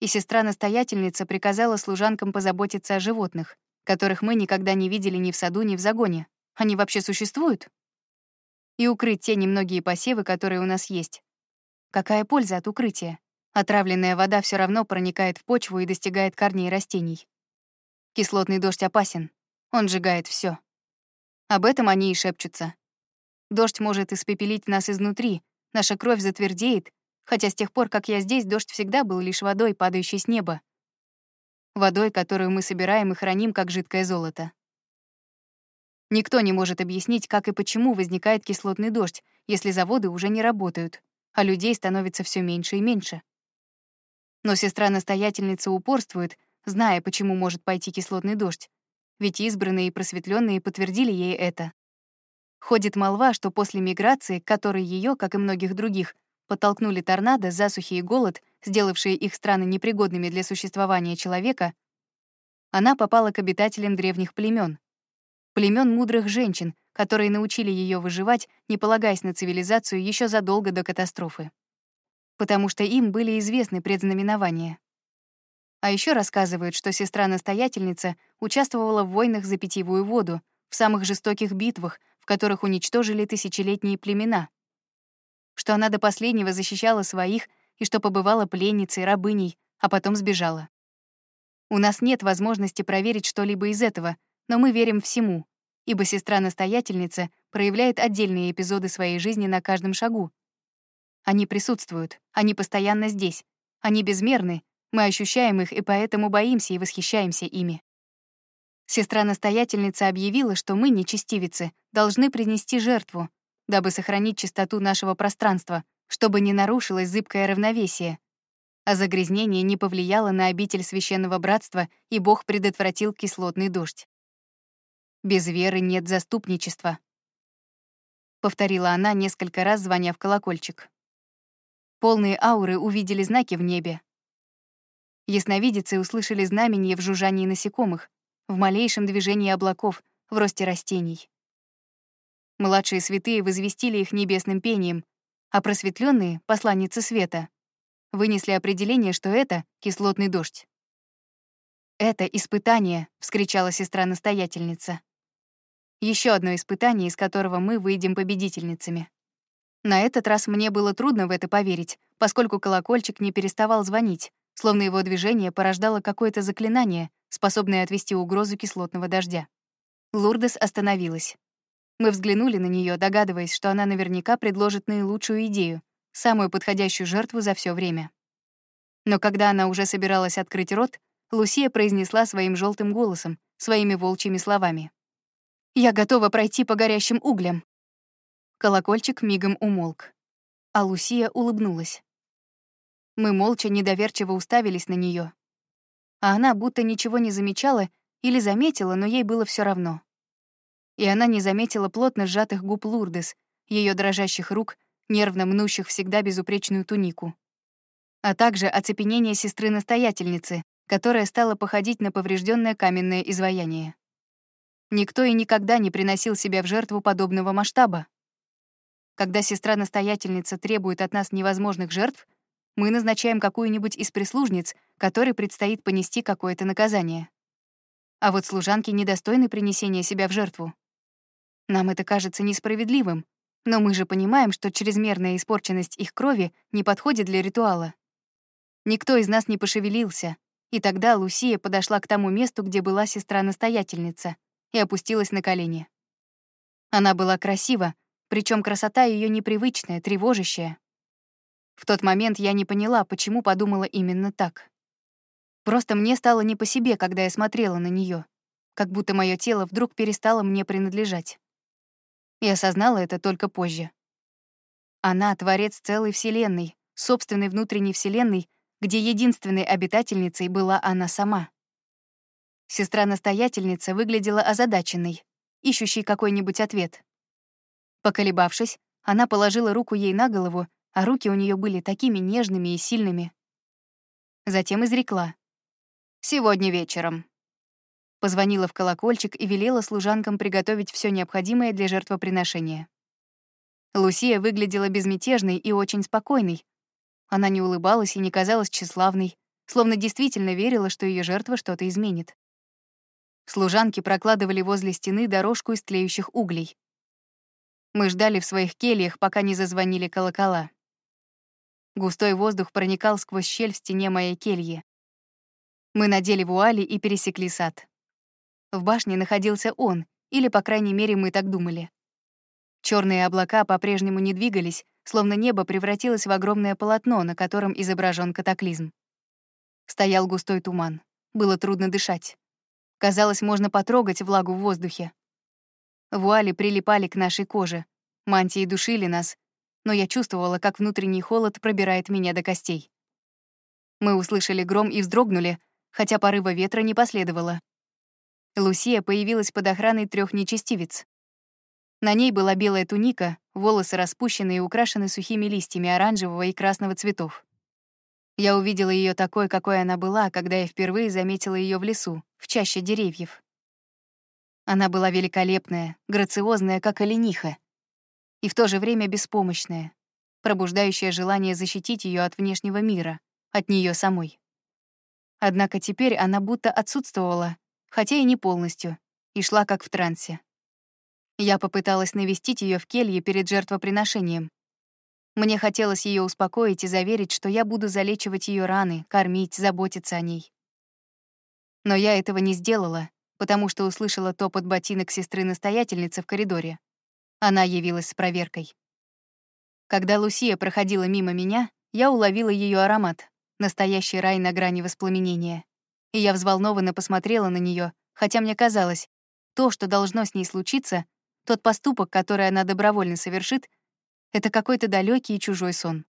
И сестра-настоятельница приказала служанкам позаботиться о животных, которых мы никогда не видели ни в саду, ни в загоне. Они вообще существуют? И укрыть те немногие посевы, которые у нас есть. Какая польза от укрытия? Отравленная вода все равно проникает в почву и достигает корней растений. Кислотный дождь опасен. Он сжигает все. Об этом они и шепчутся. Дождь может испепелить нас изнутри, наша кровь затвердеет, хотя с тех пор, как я здесь, дождь всегда был лишь водой, падающей с неба. Водой, которую мы собираем и храним, как жидкое золото. Никто не может объяснить, как и почему возникает кислотный дождь, если заводы уже не работают, а людей становится все меньше и меньше. Но сестра-настоятельница упорствует, зная, почему может пойти кислотный дождь, ведь избранные и просветленные подтвердили ей это. Ходит молва, что после миграции, которой ее, как и многих других, подтолкнули торнадо, засухи и голод, сделавшие их страны непригодными для существования человека, она попала к обитателям древних племен, племен мудрых женщин, которые научили ее выживать, не полагаясь на цивилизацию еще задолго до катастрофы. Потому что им были известны предзнаменования. А еще рассказывают, что сестра-настоятельница участвовала в войнах за питьевую воду, в самых жестоких битвах, в которых уничтожили тысячелетние племена. Что она до последнего защищала своих и что побывала пленницей, рабыней, а потом сбежала. У нас нет возможности проверить что-либо из этого, но мы верим всему, ибо сестра-настоятельница проявляет отдельные эпизоды своей жизни на каждом шагу. Они присутствуют, они постоянно здесь, они безмерны, мы ощущаем их и поэтому боимся и восхищаемся ими. Сестра-настоятельница объявила, что мы, нечестивицы, должны принести жертву, дабы сохранить чистоту нашего пространства, чтобы не нарушилось зыбкое равновесие, а загрязнение не повлияло на обитель священного братства, и Бог предотвратил кислотный дождь. Без веры нет заступничества. Повторила она несколько раз, звоня в колокольчик. Полные ауры увидели знаки в небе. Ясновидицы услышали знамения в жужжании насекомых, в малейшем движении облаков, в росте растений. Младшие святые возвестили их небесным пением, а просветленные, посланницы света, вынесли определение, что это кислотный дождь. «Это испытание!» — вскричала сестра-настоятельница. Еще одно испытание, из которого мы выйдем победительницами. На этот раз мне было трудно в это поверить, поскольку колокольчик не переставал звонить, словно его движение порождало какое-то заклинание, способное отвести угрозу кислотного дождя. Лурдес остановилась. Мы взглянули на нее, догадываясь, что она наверняка предложит наилучшую идею, самую подходящую жертву за все время. Но когда она уже собиралась открыть рот, Лусия произнесла своим желтым голосом, своими волчьими словами. «Я готова пройти по горящим углям». Колокольчик мигом умолк, а Лусия улыбнулась. Мы молча недоверчиво уставились на нее, а она будто ничего не замечала или заметила, но ей было все равно. И она не заметила плотно сжатых губ Лурдес, ее дрожащих рук, нервно мнущих всегда безупречную тунику. А также оцепенение сестры-настоятельницы, которая стала походить на поврежденное каменное изваяние. Никто и никогда не приносил себя в жертву подобного масштаба. Когда сестра-настоятельница требует от нас невозможных жертв, мы назначаем какую-нибудь из прислужниц, которой предстоит понести какое-то наказание. А вот служанки недостойны принесения себя в жертву. Нам это кажется несправедливым, но мы же понимаем, что чрезмерная испорченность их крови не подходит для ритуала. Никто из нас не пошевелился, и тогда Лусия подошла к тому месту, где была сестра-настоятельница, и опустилась на колени. Она была красива, причем красота ее непривычная, тревожащая. В тот момент я не поняла, почему подумала именно так. Просто мне стало не по себе, когда я смотрела на нее, как будто мое тело вдруг перестало мне принадлежать. И осознала это только позже. Она — творец целой вселенной, собственной внутренней вселенной, где единственной обитательницей была она сама. Сестра-настоятельница выглядела озадаченной, ищущей какой-нибудь ответ. Поколебавшись, она положила руку ей на голову, а руки у нее были такими нежными и сильными. Затем изрекла. «Сегодня вечером». Позвонила в колокольчик и велела служанкам приготовить все необходимое для жертвоприношения. Лусия выглядела безмятежной и очень спокойной, она не улыбалась и не казалась тщеславной, словно действительно верила, что ее жертва что-то изменит. Служанки прокладывали возле стены дорожку из тлеющих углей. Мы ждали в своих кельях, пока не зазвонили колокола. Густой воздух проникал сквозь щель в стене моей кельи. Мы надели вуали и пересекли сад. В башне находился он, или, по крайней мере, мы так думали. Черные облака по-прежнему не двигались, словно небо превратилось в огромное полотно, на котором изображен катаклизм. Стоял густой туман. Было трудно дышать. Казалось, можно потрогать влагу в воздухе. Вуали прилипали к нашей коже, мантии душили нас, но я чувствовала, как внутренний холод пробирает меня до костей. Мы услышали гром и вздрогнули, хотя порыва ветра не последовало. Лусия появилась под охраной трех нечестивец. На ней была белая туника, волосы распущены и украшены сухими листьями оранжевого и красного цветов. Я увидела ее такой, какой она была, когда я впервые заметила ее в лесу, в чаще деревьев. Она была великолепная, грациозная, как олениха, и в то же время беспомощная, пробуждающая желание защитить ее от внешнего мира, от нее самой. Однако теперь она будто отсутствовала, хотя и не полностью, и шла как в трансе. Я попыталась навестить ее в келье перед жертвоприношением. Мне хотелось ее успокоить и заверить, что я буду залечивать ее раны, кормить, заботиться о ней. Но я этого не сделала, потому что услышала топот ботинок сестры-настоятельницы в коридоре. Она явилась с проверкой. Когда Лусия проходила мимо меня, я уловила ее аромат, настоящий рай на грани воспламенения. И я взволнованно посмотрела на нее, хотя мне казалось, то, что должно с ней случиться, тот поступок, который она добровольно совершит, это какой-то далекий и чужой сон.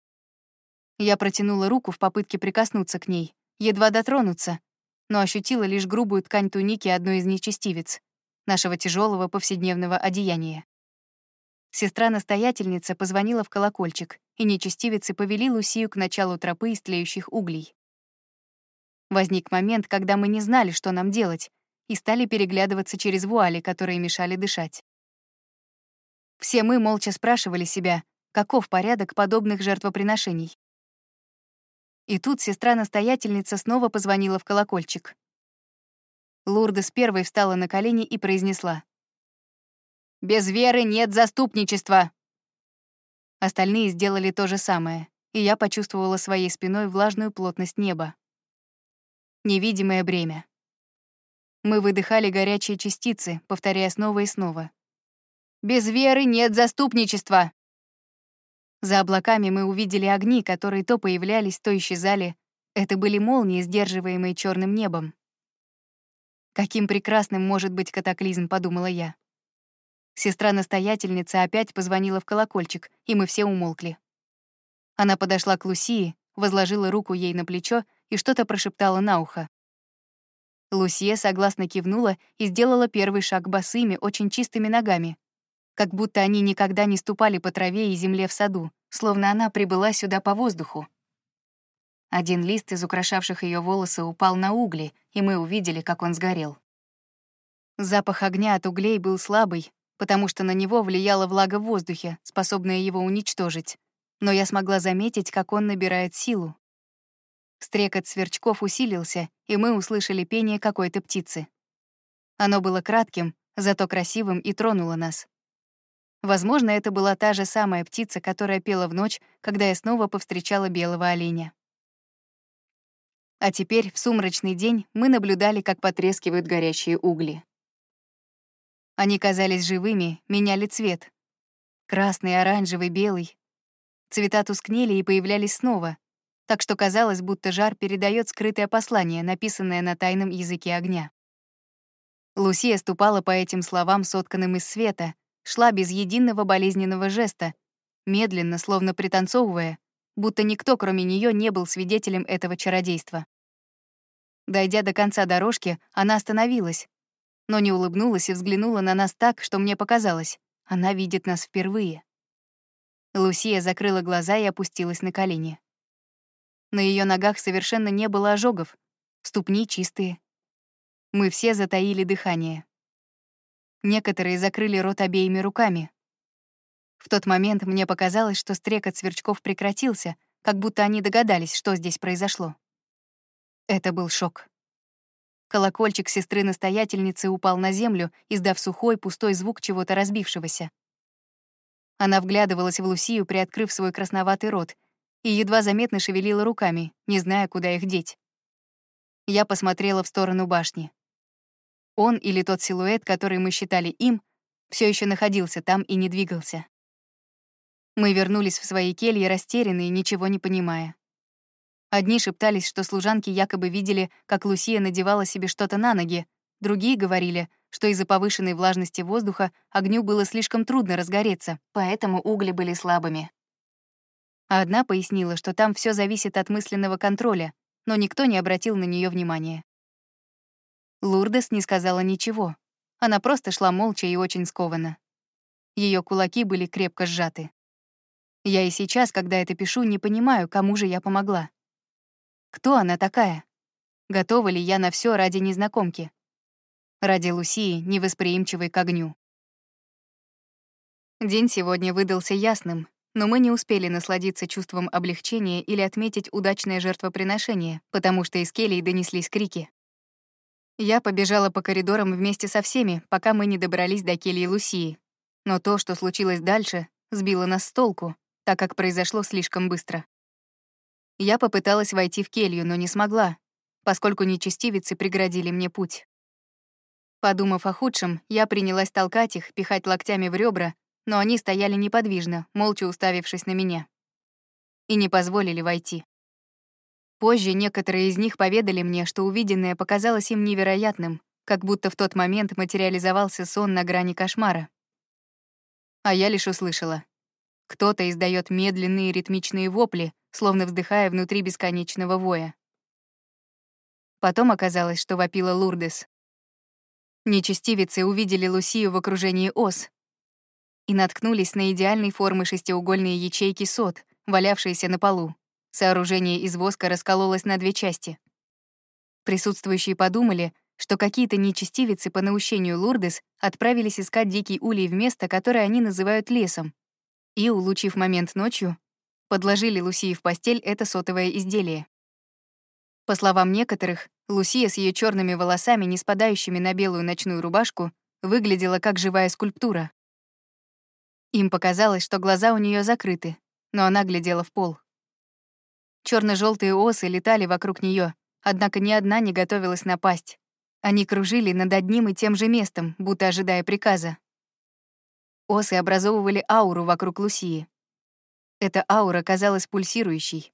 Я протянула руку в попытке прикоснуться к ней, едва дотронуться, но ощутила лишь грубую ткань туники одной из нечестивец, нашего тяжелого повседневного одеяния. Сестра-настоятельница позвонила в колокольчик, и нечестивицы повели Лусию к началу тропы из тлеющих углей. Возник момент, когда мы не знали, что нам делать, и стали переглядываться через вуали, которые мешали дышать. Все мы молча спрашивали себя, каков порядок подобных жертвоприношений. И тут сестра-настоятельница снова позвонила в колокольчик. Лурдес первой встала на колени и произнесла. «Без веры нет заступничества!» Остальные сделали то же самое, и я почувствовала своей спиной влажную плотность неба. Невидимое бремя. Мы выдыхали горячие частицы, повторяя снова и снова. «Без веры нет заступничества!» За облаками мы увидели огни, которые то появлялись, то исчезали. Это были молнии, сдерживаемые черным небом. «Каким прекрасным может быть катаклизм», — подумала я. Сестра-настоятельница опять позвонила в колокольчик, и мы все умолкли. Она подошла к Лусии, возложила руку ей на плечо и что-то прошептала на ухо. Лусия согласно кивнула и сделала первый шаг босыми, очень чистыми ногами, как будто они никогда не ступали по траве и земле в саду, словно она прибыла сюда по воздуху. Один лист из украшавших ее волосы упал на угли, и мы увидели, как он сгорел. Запах огня от углей был слабый, потому что на него влияла влага в воздухе, способная его уничтожить. Но я смогла заметить, как он набирает силу. Стрекот сверчков усилился, и мы услышали пение какой-то птицы. Оно было кратким, зато красивым и тронуло нас. Возможно, это была та же самая птица, которая пела в ночь, когда я снова повстречала белого оленя. А теперь, в сумрачный день, мы наблюдали, как потрескивают горящие угли. Они казались живыми, меняли цвет. Красный, оранжевый, белый. Цвета тускнели и появлялись снова, так что казалось, будто жар передает скрытое послание, написанное на тайном языке огня. Лусия ступала по этим словам, сотканным из света, шла без единого болезненного жеста, медленно, словно пританцовывая, будто никто, кроме нее, не был свидетелем этого чародейства. Дойдя до конца дорожки, она остановилась, но не улыбнулась и взглянула на нас так, что мне показалось, она видит нас впервые. Лусия закрыла глаза и опустилась на колени. На ее ногах совершенно не было ожогов, ступни чистые. Мы все затаили дыхание. Некоторые закрыли рот обеими руками. В тот момент мне показалось, что стрекот сверчков прекратился, как будто они догадались, что здесь произошло. Это был шок. Колокольчик сестры-настоятельницы упал на землю, издав сухой, пустой звук чего-то разбившегося. Она вглядывалась в Лусию, приоткрыв свой красноватый рот, и едва заметно шевелила руками, не зная, куда их деть. Я посмотрела в сторону башни. Он или тот силуэт, который мы считали им, все еще находился там и не двигался. Мы вернулись в свои кельи растерянные, ничего не понимая. Одни шептались, что служанки якобы видели, как Лусия надевала себе что-то на ноги, другие говорили, что из-за повышенной влажности воздуха огню было слишком трудно разгореться, поэтому угли были слабыми. А одна пояснила, что там все зависит от мысленного контроля, но никто не обратил на нее внимания. Лурдес не сказала ничего. Она просто шла молча и очень скованно. Ее кулаки были крепко сжаты. Я и сейчас, когда это пишу, не понимаю, кому же я помогла. Кто она такая? Готова ли я на все ради незнакомки? Ради Лусии, невосприимчивой к огню. День сегодня выдался ясным, но мы не успели насладиться чувством облегчения или отметить удачное жертвоприношение, потому что из келий донеслись крики. Я побежала по коридорам вместе со всеми, пока мы не добрались до кельи Лусии. Но то, что случилось дальше, сбило нас с толку, так как произошло слишком быстро. Я попыталась войти в келью, но не смогла, поскольку нечестивицы преградили мне путь. Подумав о худшем, я принялась толкать их, пихать локтями в ребра, но они стояли неподвижно, молча уставившись на меня. И не позволили войти. Позже некоторые из них поведали мне, что увиденное показалось им невероятным, как будто в тот момент материализовался сон на грани кошмара. А я лишь услышала. Кто-то издает медленные ритмичные вопли, словно вздыхая внутри бесконечного воя. Потом оказалось, что вопила Лурдес. Нечестивицы увидели Лусию в окружении ос и наткнулись на идеальной формы шестиугольные ячейки сот, валявшиеся на полу. Сооружение из воска раскололось на две части. Присутствующие подумали, что какие-то нечестивицы по наущению Лурдес отправились искать дикий улей в место, которое они называют лесом, и, улучив момент ночью, подложили Лусии в постель это сотовое изделие. По словам некоторых, Лусия с ее черными волосами, не спадающими на белую ночную рубашку, выглядела как живая скульптура. Им показалось, что глаза у нее закрыты, но она глядела в пол. Черно желтые осы летали вокруг нее, однако ни одна не готовилась напасть. Они кружили над одним и тем же местом, будто ожидая приказа. Осы образовывали ауру вокруг Лусии. Эта аура казалась пульсирующей.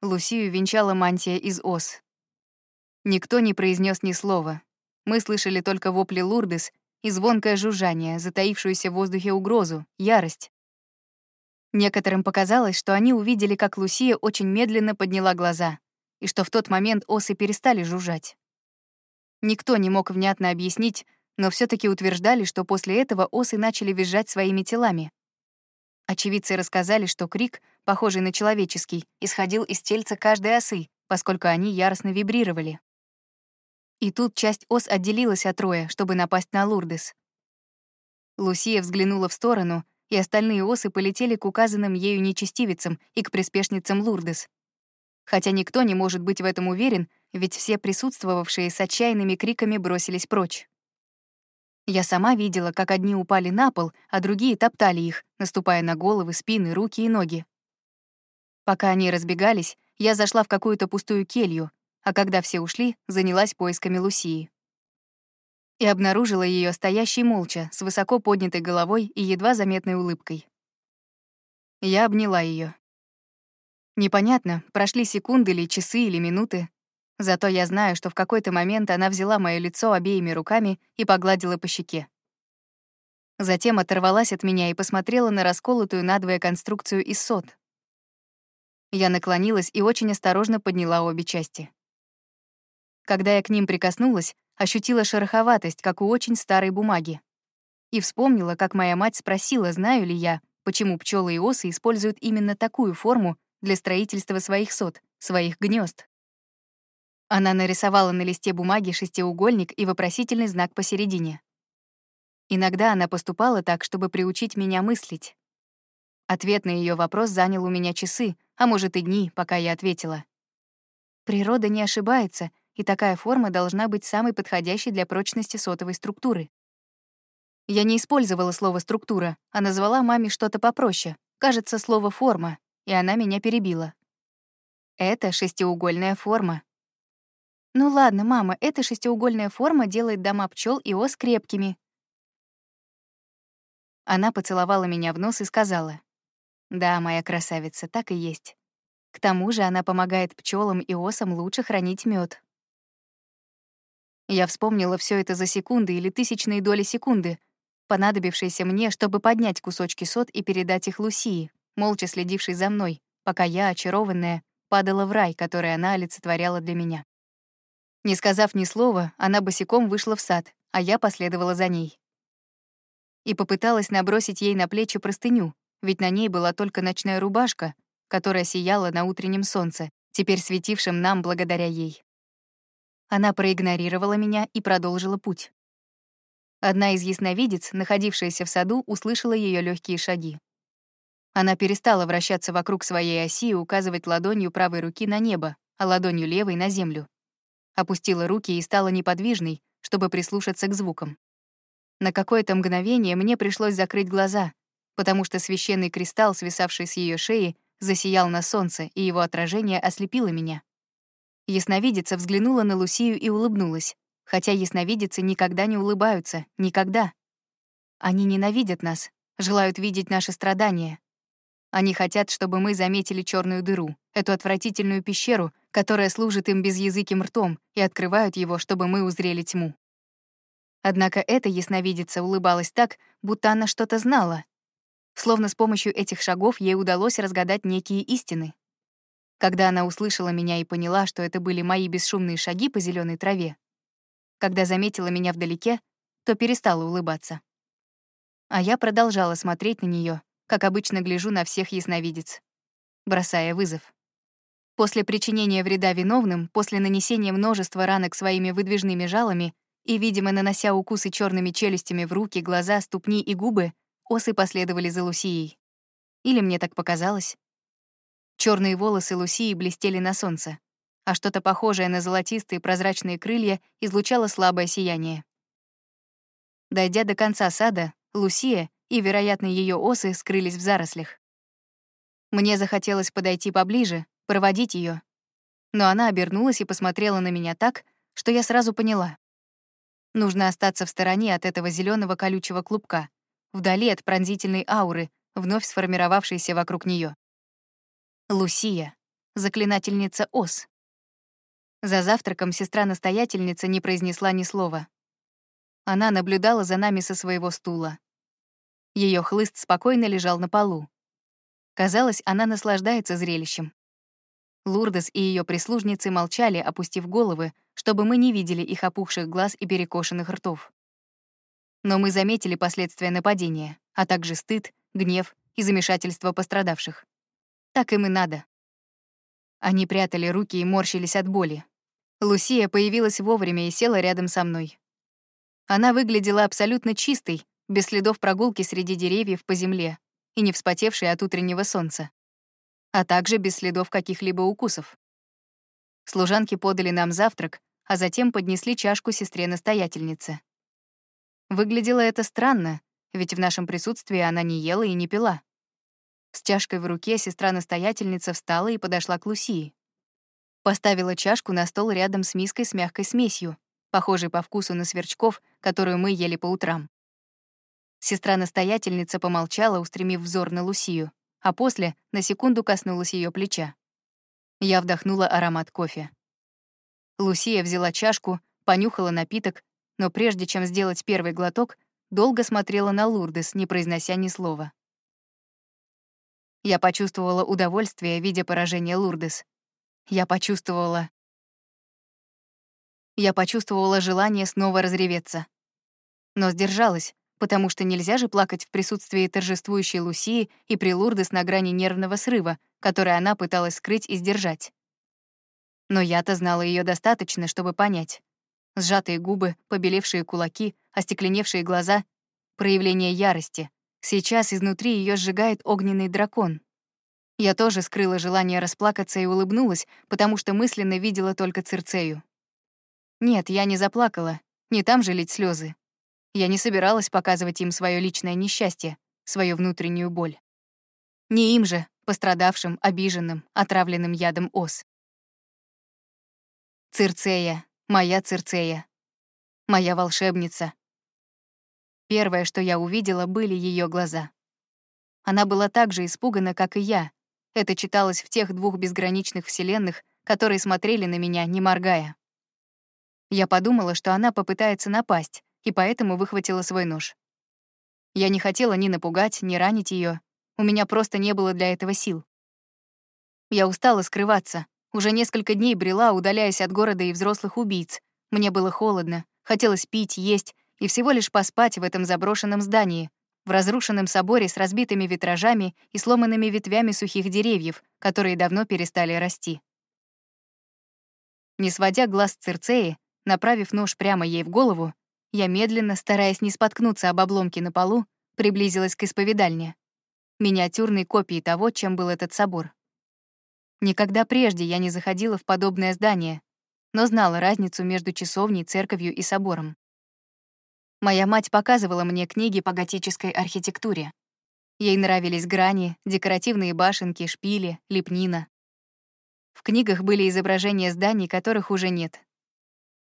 Лусию венчала мантия из ос. Никто не произнес ни слова. Мы слышали только вопли Лурдес и звонкое жужжание, затаившуюся в воздухе угрозу, ярость. Некоторым показалось, что они увидели, как Лусия очень медленно подняла глаза, и что в тот момент осы перестали жужжать. Никто не мог внятно объяснить, но все таки утверждали, что после этого осы начали визжать своими телами. Очевидцы рассказали, что крик, похожий на человеческий, исходил из тельца каждой осы, поскольку они яростно вибрировали. И тут часть ос отделилась от Роя, чтобы напасть на Лурдес. Лусия взглянула в сторону, и остальные осы полетели к указанным ею нечестивицам и к приспешницам Лурдес. Хотя никто не может быть в этом уверен, ведь все присутствовавшие с отчаянными криками бросились прочь. Я сама видела, как одни упали на пол, а другие топтали их, наступая на головы, спины, руки и ноги. Пока они разбегались, я зашла в какую-то пустую келью, а когда все ушли, занялась поисками Лусии. И обнаружила ее стоящей молча, с высоко поднятой головой и едва заметной улыбкой. Я обняла ее. Непонятно, прошли секунды или часы или минуты, Зато я знаю, что в какой-то момент она взяла моё лицо обеими руками и погладила по щеке. Затем оторвалась от меня и посмотрела на расколотую надвое конструкцию из сот. Я наклонилась и очень осторожно подняла обе части. Когда я к ним прикоснулась, ощутила шероховатость, как у очень старой бумаги. И вспомнила, как моя мать спросила, знаю ли я, почему пчелы и осы используют именно такую форму для строительства своих сот, своих гнезд. Она нарисовала на листе бумаги шестиугольник и вопросительный знак посередине. Иногда она поступала так, чтобы приучить меня мыслить. Ответ на ее вопрос занял у меня часы, а может и дни, пока я ответила. Природа не ошибается, и такая форма должна быть самой подходящей для прочности сотовой структуры. Я не использовала слово «структура», а назвала маме что-то попроще, кажется, слово «форма», и она меня перебила. Это шестиугольная форма. Ну ладно, мама, эта шестиугольная форма делает дома пчел и ос крепкими. Она поцеловала меня в нос и сказала: "Да, моя красавица, так и есть. К тому же она помогает пчелам и осам лучше хранить мед. Я вспомнила все это за секунды или тысячные доли секунды, понадобившиеся мне, чтобы поднять кусочки сот и передать их Лусии, молча следившей за мной, пока я, очарованная, падала в рай, который она олицетворяла для меня. Не сказав ни слова, она босиком вышла в сад, а я последовала за ней. И попыталась набросить ей на плечи простыню, ведь на ней была только ночная рубашка, которая сияла на утреннем солнце, теперь светившем нам благодаря ей. Она проигнорировала меня и продолжила путь. Одна из ясновидец, находившаяся в саду, услышала ее легкие шаги. Она перестала вращаться вокруг своей оси и указывать ладонью правой руки на небо, а ладонью левой — на землю опустила руки и стала неподвижной, чтобы прислушаться к звукам. На какое-то мгновение мне пришлось закрыть глаза, потому что священный кристалл, свисавший с ее шеи, засиял на солнце, и его отражение ослепило меня. Ясновидица взглянула на Лусию и улыбнулась, хотя ясновидицы никогда не улыбаются, никогда. Они ненавидят нас, желают видеть наши страдания. Они хотят, чтобы мы заметили черную дыру, эту отвратительную пещеру, которая служит им безязыким ртом, и открывают его, чтобы мы узрели тьму. Однако эта ясновидица улыбалась так, будто она что-то знала. Словно с помощью этих шагов ей удалось разгадать некие истины. Когда она услышала меня и поняла, что это были мои бесшумные шаги по зеленой траве, когда заметила меня вдалеке, то перестала улыбаться. А я продолжала смотреть на нее, как обычно гляжу на всех ясновидец, бросая вызов. После причинения вреда виновным, после нанесения множества ранок своими выдвижными жалами и, видимо, нанося укусы черными челюстями в руки, глаза, ступни и губы, осы последовали за Лусией. Или мне так показалось. Черные волосы Лусии блестели на солнце, а что-то похожее на золотистые прозрачные крылья излучало слабое сияние. Дойдя до конца сада, Лусия, и, вероятно, ее осы скрылись в зарослях. Мне захотелось подойти поближе, проводить ее, но она обернулась и посмотрела на меня так, что я сразу поняла. Нужно остаться в стороне от этого зеленого колючего клубка, вдали от пронзительной ауры, вновь сформировавшейся вокруг нее. Лусия, заклинательница ос. За завтраком сестра-настоятельница не произнесла ни слова. Она наблюдала за нами со своего стула. Ее хлыст спокойно лежал на полу. Казалось, она наслаждается зрелищем. Лурдес и ее прислужницы молчали, опустив головы, чтобы мы не видели их опухших глаз и перекошенных ртов. Но мы заметили последствия нападения, а также стыд, гнев и замешательство пострадавших. Так им и надо. Они прятали руки и морщились от боли. Лусия появилась вовремя и села рядом со мной. Она выглядела абсолютно чистой, без следов прогулки среди деревьев по земле и не вспотевшей от утреннего солнца, а также без следов каких-либо укусов. Служанки подали нам завтрак, а затем поднесли чашку сестре-настоятельнице. Выглядело это странно, ведь в нашем присутствии она не ела и не пила. С чашкой в руке сестра-настоятельница встала и подошла к Лусии. Поставила чашку на стол рядом с миской с мягкой смесью, похожей по вкусу на сверчков, которую мы ели по утрам. Сестра-настоятельница помолчала, устремив взор на Лусию, а после на секунду коснулась ее плеча. Я вдохнула аромат кофе. Лусия взяла чашку, понюхала напиток, но прежде чем сделать первый глоток, долго смотрела на Лурдес, не произнося ни слова. Я почувствовала удовольствие, видя поражение Лурдес. Я почувствовала... Я почувствовала желание снова разреветься. Но сдержалась, потому что нельзя же плакать в присутствии торжествующей Лусии и при Лурдес на грани нервного срыва, который она пыталась скрыть и сдержать. Но я-то знала ее достаточно, чтобы понять. Сжатые губы, побелевшие кулаки, остекленевшие глаза — проявление ярости — Сейчас изнутри ее сжигает огненный дракон. Я тоже скрыла желание расплакаться и улыбнулась, потому что мысленно видела только Цирцею. Нет, я не заплакала, не там же лить слезы. Я не собиралась показывать им свое личное несчастье, свою внутреннюю боль. Не им же, пострадавшим, обиженным, отравленным ядом ос. Цирцея, моя Цирцея, моя волшебница, Первое, что я увидела, были ее глаза. Она была так же испугана, как и я. Это читалось в тех двух безграничных вселенных, которые смотрели на меня, не моргая. Я подумала, что она попытается напасть, и поэтому выхватила свой нож. Я не хотела ни напугать, ни ранить ее. У меня просто не было для этого сил. Я устала скрываться. Уже несколько дней брела, удаляясь от города и взрослых убийц. Мне было холодно, хотелось пить, есть, и всего лишь поспать в этом заброшенном здании, в разрушенном соборе с разбитыми витражами и сломанными ветвями сухих деревьев, которые давно перестали расти. Не сводя глаз Цирцеи, направив нож прямо ей в голову, я медленно, стараясь не споткнуться об обломке на полу, приблизилась к исповедальне, миниатюрной копии того, чем был этот собор. Никогда прежде я не заходила в подобное здание, но знала разницу между часовней, церковью и собором. Моя мать показывала мне книги по готической архитектуре. Ей нравились грани, декоративные башенки, шпили, лепнина. В книгах были изображения зданий, которых уже нет.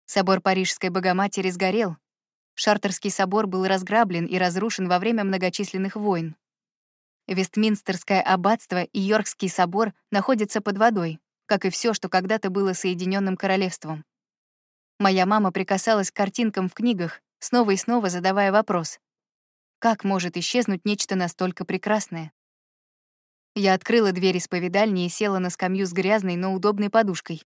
Собор Парижской Богоматери сгорел. Шартерский собор был разграблен и разрушен во время многочисленных войн. Вестминстерское аббатство и Йоркский собор находятся под водой, как и все, что когда-то было Соединенным Королевством. Моя мама прикасалась к картинкам в книгах, снова и снова задавая вопрос. Как может исчезнуть нечто настолько прекрасное? Я открыла дверь исповедальни и села на скамью с грязной, но удобной подушкой.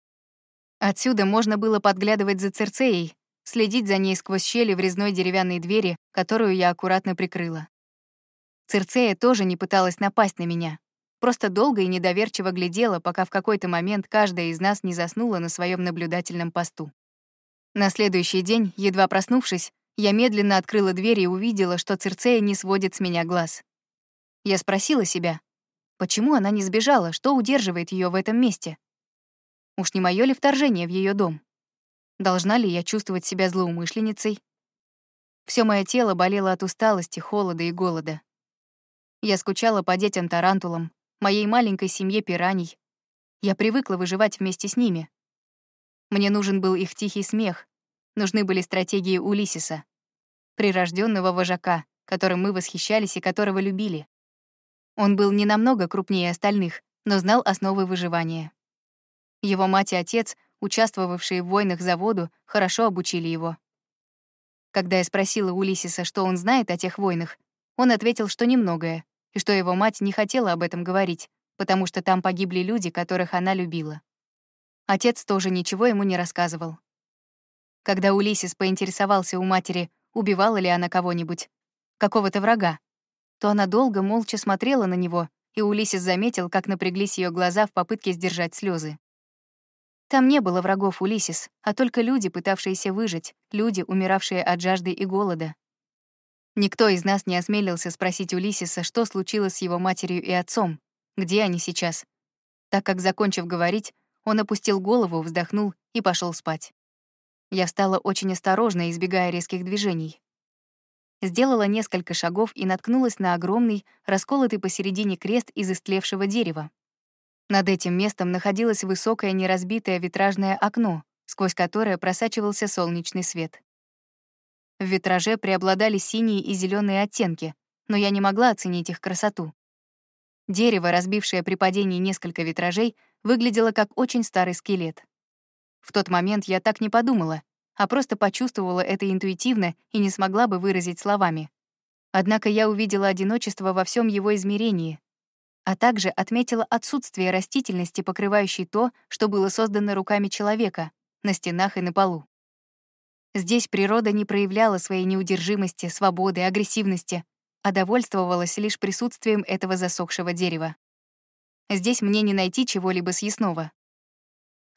Отсюда можно было подглядывать за Церцеей, следить за ней сквозь щели в резной деревянной двери, которую я аккуратно прикрыла. Церцея тоже не пыталась напасть на меня, просто долго и недоверчиво глядела, пока в какой-то момент каждая из нас не заснула на своем наблюдательном посту. На следующий день, едва проснувшись, я медленно открыла дверь и увидела, что Цирцея не сводит с меня глаз. Я спросила себя, почему она не сбежала, что удерживает ее в этом месте? Уж не мое ли вторжение в ее дом? Должна ли я чувствовать себя злоумышленницей? Все мое тело болело от усталости, холода и голода. Я скучала по детям-тарантулам, моей маленькой семье пираний. Я привыкла выживать вместе с ними. Мне нужен был их тихий смех, нужны были стратегии Улисиса, прирожденного вожака, которым мы восхищались и которого любили. Он был не намного крупнее остальных, но знал основы выживания. Его мать и отец, участвовавшие в войнах за воду, хорошо обучили его. Когда я спросила Улисиса, что он знает о тех войнах, он ответил, что немногое, и что его мать не хотела об этом говорить, потому что там погибли люди, которых она любила. Отец тоже ничего ему не рассказывал. Когда Улисис поинтересовался у матери, убивала ли она кого-нибудь, какого-то врага, то она долго молча смотрела на него, и Улисис заметил, как напряглись ее глаза в попытке сдержать слезы. Там не было врагов Улисис, а только люди, пытавшиеся выжить, люди, умиравшие от жажды и голода. Никто из нас не осмелился спросить Улисиса, что случилось с его матерью и отцом, где они сейчас. Так как, закончив говорить, он опустил голову, вздохнул и пошел спать. Я стала очень осторожно, избегая резких движений. Сделала несколько шагов и наткнулась на огромный, расколотый посередине крест из истлевшего дерева. Над этим местом находилось высокое неразбитое витражное окно, сквозь которое просачивался солнечный свет. В витраже преобладали синие и зеленые оттенки, но я не могла оценить их красоту. Дерево, разбившее при падении несколько витражей, выглядело как очень старый скелет. В тот момент я так не подумала, а просто почувствовала это интуитивно и не смогла бы выразить словами. Однако я увидела одиночество во всем его измерении, а также отметила отсутствие растительности, покрывающей то, что было создано руками человека, на стенах и на полу. Здесь природа не проявляла своей неудержимости, свободы, агрессивности, а довольствовалась лишь присутствием этого засохшего дерева. Здесь мне не найти чего-либо съестного.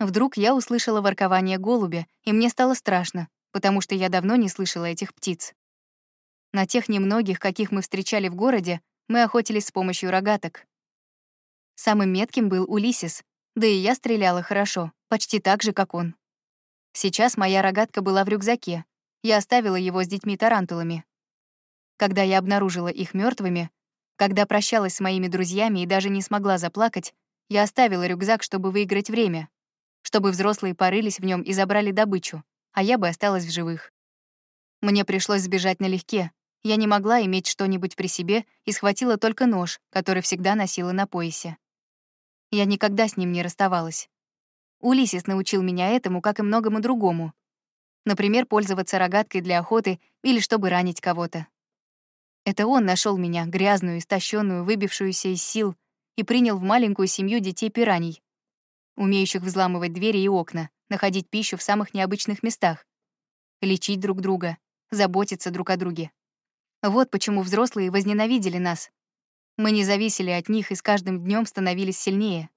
Вдруг я услышала воркование голубя, и мне стало страшно, потому что я давно не слышала этих птиц. На тех немногих, каких мы встречали в городе, мы охотились с помощью рогаток. Самым метким был Улисис, да и я стреляла хорошо, почти так же, как он. Сейчас моя рогатка была в рюкзаке. Я оставила его с детьми-тарантулами. Когда я обнаружила их мертвыми, когда прощалась с моими друзьями и даже не смогла заплакать, я оставила рюкзак, чтобы выиграть время, чтобы взрослые порылись в нем и забрали добычу, а я бы осталась в живых. Мне пришлось сбежать налегке. Я не могла иметь что-нибудь при себе и схватила только нож, который всегда носила на поясе. Я никогда с ним не расставалась. Улисис научил меня этому, как и многому другому. Например, пользоваться рогаткой для охоты или чтобы ранить кого-то. Это он нашел меня, грязную, истощенную, выбившуюся из сил, и принял в маленькую семью детей-пираний, умеющих взламывать двери и окна, находить пищу в самых необычных местах, лечить друг друга, заботиться друг о друге. Вот почему взрослые возненавидели нас. Мы не зависели от них и с каждым днем становились сильнее.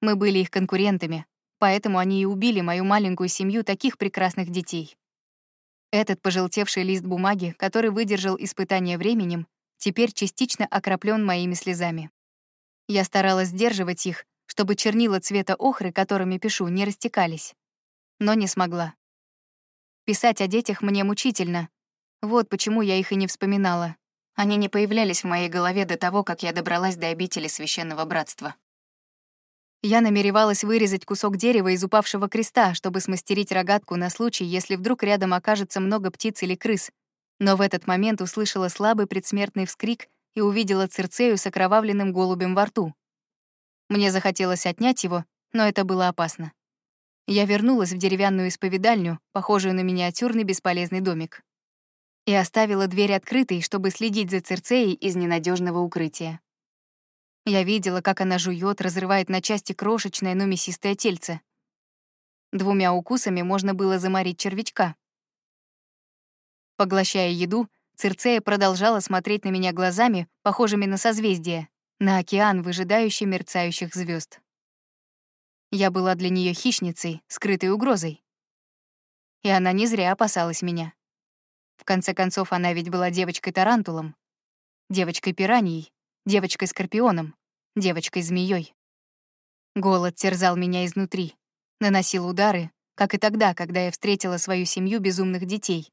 Мы были их конкурентами, Поэтому они и убили мою маленькую семью таких прекрасных детей. Этот пожелтевший лист бумаги, который выдержал испытание временем, теперь частично окроплен моими слезами. Я старалась сдерживать их, чтобы чернила цвета охры, которыми пишу, не растекались. Но не смогла. Писать о детях мне мучительно. Вот почему я их и не вспоминала. Они не появлялись в моей голове до того, как я добралась до обители Священного Братства. Я намеревалась вырезать кусок дерева из упавшего креста, чтобы смастерить рогатку на случай, если вдруг рядом окажется много птиц или крыс. Но в этот момент услышала слабый предсмертный вскрик и увидела Цирцею с окровавленным голубем во рту. Мне захотелось отнять его, но это было опасно. Я вернулась в деревянную исповедальню, похожую на миниатюрный бесполезный домик. И оставила дверь открытой, чтобы следить за Цирцеей из ненадежного укрытия. Я видела, как она жует, разрывает на части крошечное, но мясистое тельце. Двумя укусами можно было заморить червячка. Поглощая еду, Цирцея продолжала смотреть на меня глазами, похожими на созвездие, на океан, выжидающий мерцающих звезд. Я была для нее хищницей, скрытой угрозой. И она не зря опасалась меня. В конце концов, она ведь была девочкой-тарантулом, девочкой-пираньей, девочкой-скорпионом, девочкой-змеей. Голод терзал меня изнутри, наносил удары, как и тогда, когда я встретила свою семью безумных детей.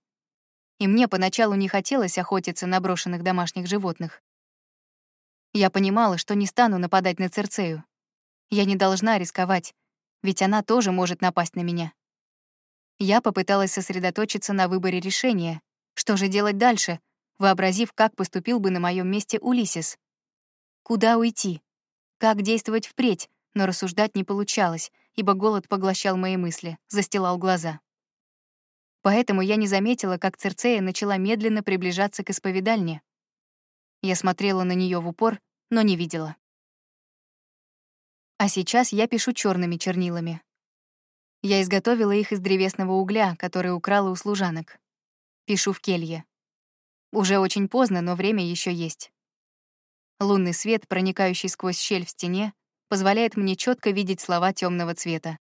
И мне поначалу не хотелось охотиться на брошенных домашних животных. Я понимала, что не стану нападать на Церцею. Я не должна рисковать, ведь она тоже может напасть на меня. Я попыталась сосредоточиться на выборе решения. Что же делать дальше, вообразив, как поступил бы на моем месте Улисис? Куда уйти? Как действовать впредь? Но рассуждать не получалось, ибо голод поглощал мои мысли, застилал глаза. Поэтому я не заметила, как Церцея начала медленно приближаться к исповедальне. Я смотрела на нее в упор, но не видела. А сейчас я пишу черными чернилами. Я изготовила их из древесного угля, который украла у служанок. Пишу в келье. Уже очень поздно, но время еще есть. Лунный свет, проникающий сквозь щель в стене, позволяет мне четко видеть слова темного цвета.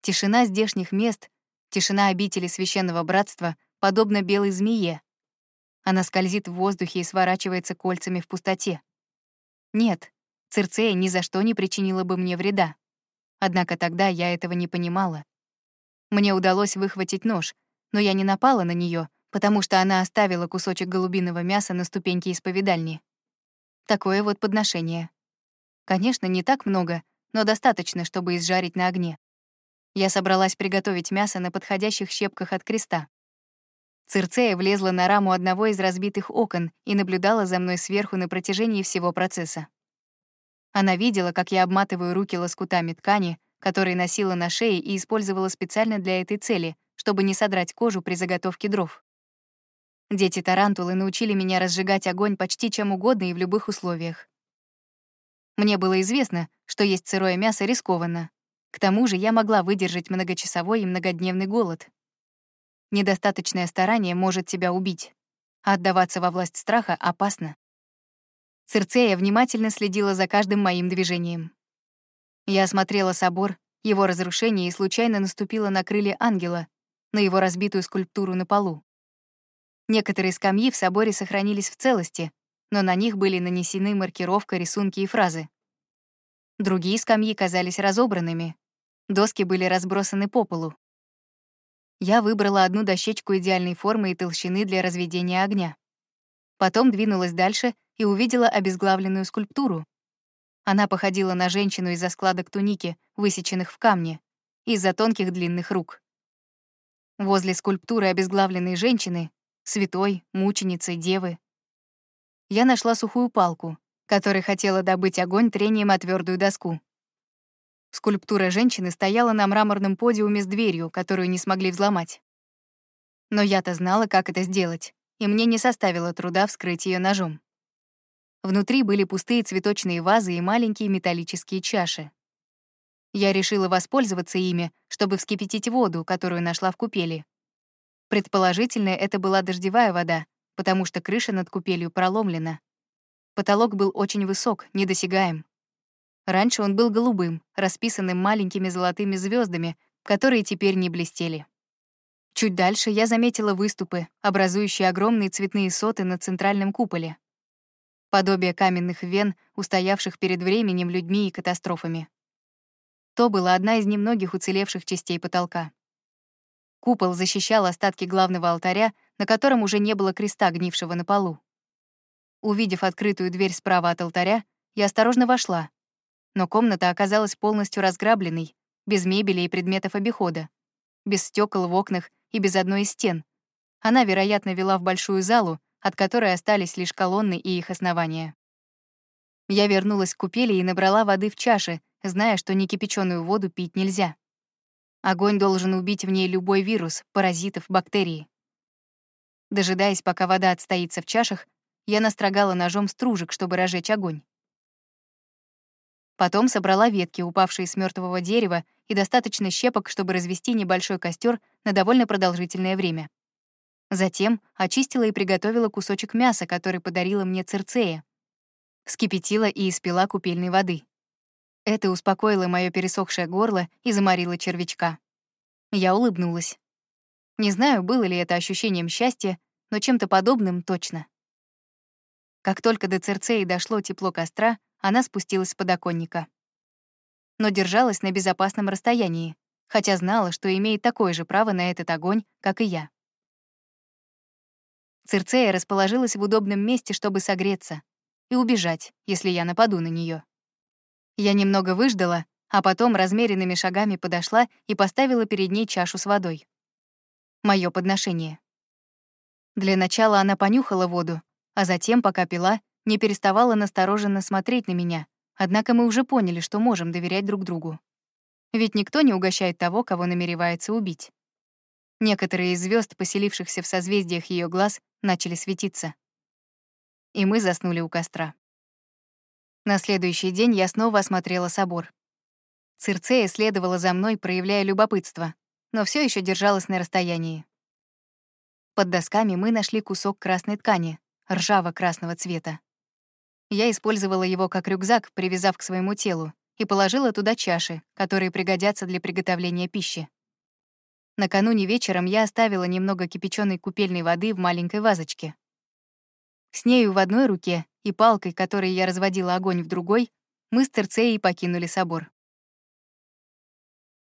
Тишина здешних мест, тишина обители священного братства подобна белой змее. Она скользит в воздухе и сворачивается кольцами в пустоте. Нет, Цирцея ни за что не причинила бы мне вреда. Однако тогда я этого не понимала. Мне удалось выхватить нож, но я не напала на нее, потому что она оставила кусочек голубиного мяса на ступеньке исповедальни. Такое вот подношение. Конечно, не так много, но достаточно, чтобы изжарить на огне. Я собралась приготовить мясо на подходящих щепках от креста. Цирцея влезла на раму одного из разбитых окон и наблюдала за мной сверху на протяжении всего процесса. Она видела, как я обматываю руки лоскутами ткани, которые носила на шее и использовала специально для этой цели, чтобы не содрать кожу при заготовке дров. Дети тарантулы научили меня разжигать огонь почти чем угодно и в любых условиях. Мне было известно, что есть сырое мясо рискованно. К тому же я могла выдержать многочасовой и многодневный голод. Недостаточное старание может тебя убить, а отдаваться во власть страха опасно. Цирцея внимательно следила за каждым моим движением. Я осмотрела собор, его разрушение и случайно наступила на крылья ангела, на его разбитую скульптуру на полу. Некоторые скамьи в соборе сохранились в целости, но на них были нанесены маркировка, рисунки и фразы. Другие скамьи казались разобранными, доски были разбросаны по полу. Я выбрала одну дощечку идеальной формы и толщины для разведения огня. Потом двинулась дальше и увидела обезглавленную скульптуру. Она походила на женщину из-за складок туники, высеченных в камне, из-за тонких длинных рук. Возле скульптуры обезглавленной женщины, святой, мученицы, девы, я нашла сухую палку, которой хотела добыть огонь трением о твердую доску. Скульптура женщины стояла на мраморном подиуме с дверью, которую не смогли взломать. Но я-то знала, как это сделать, и мне не составило труда вскрыть ее ножом. Внутри были пустые цветочные вазы и маленькие металлические чаши. Я решила воспользоваться ими, чтобы вскипятить воду, которую нашла в купели. Предположительно, это была дождевая вода, потому что крыша над купелью проломлена. Потолок был очень высок, недосягаем. Раньше он был голубым, расписанным маленькими золотыми звездами, которые теперь не блестели. Чуть дальше я заметила выступы, образующие огромные цветные соты на центральном куполе подобие каменных вен, устоявших перед временем, людьми и катастрофами. То была одна из немногих уцелевших частей потолка. Купол защищал остатки главного алтаря, на котором уже не было креста, гнившего на полу. Увидев открытую дверь справа от алтаря, я осторожно вошла. Но комната оказалась полностью разграбленной, без мебели и предметов обихода, без стекол в окнах и без одной из стен. Она, вероятно, вела в большую залу, от которой остались лишь колонны и их основания. Я вернулась к купели и набрала воды в чаше, зная, что некипяченую воду пить нельзя. Огонь должен убить в ней любой вирус, паразитов, бактерии. Дожидаясь, пока вода отстоится в чашах, я настрогала ножом стружек, чтобы разжечь огонь. Потом собрала ветки, упавшие с мертвого дерева, и достаточно щепок, чтобы развести небольшой костер на довольно продолжительное время. Затем очистила и приготовила кусочек мяса, который подарила мне Церцея. Вскипятила и испила купельной воды. Это успокоило мое пересохшее горло и заморило червячка. Я улыбнулась. Не знаю, было ли это ощущением счастья, но чем-то подобным точно. Как только до Церцеи дошло тепло костра, она спустилась с подоконника. Но держалась на безопасном расстоянии, хотя знала, что имеет такое же право на этот огонь, как и я. Цирцея расположилась в удобном месте, чтобы согреться. и убежать, если я нападу на нее. Я немного выждала, а потом размеренными шагами подошла и поставила перед ней чашу с водой. Моё подношение. Для начала она понюхала воду, а затем, пока пила, не переставала настороженно смотреть на меня, однако мы уже поняли, что можем доверять друг другу. Ведь никто не угощает того, кого намеревается убить. Некоторые из звезд, поселившихся в созвездиях ее глаз, начали светиться. И мы заснули у костра. На следующий день я снова осмотрела собор. Цирцея следовала за мной, проявляя любопытство, но все еще держалась на расстоянии. Под досками мы нашли кусок красной ткани, ржаво-красного цвета. Я использовала его как рюкзак, привязав к своему телу, и положила туда чаши, которые пригодятся для приготовления пищи. Накануне вечером я оставила немного кипяченой купельной воды в маленькой вазочке. С нею в одной руке и палкой, которой я разводила огонь в другой, мы с Терцеей покинули собор.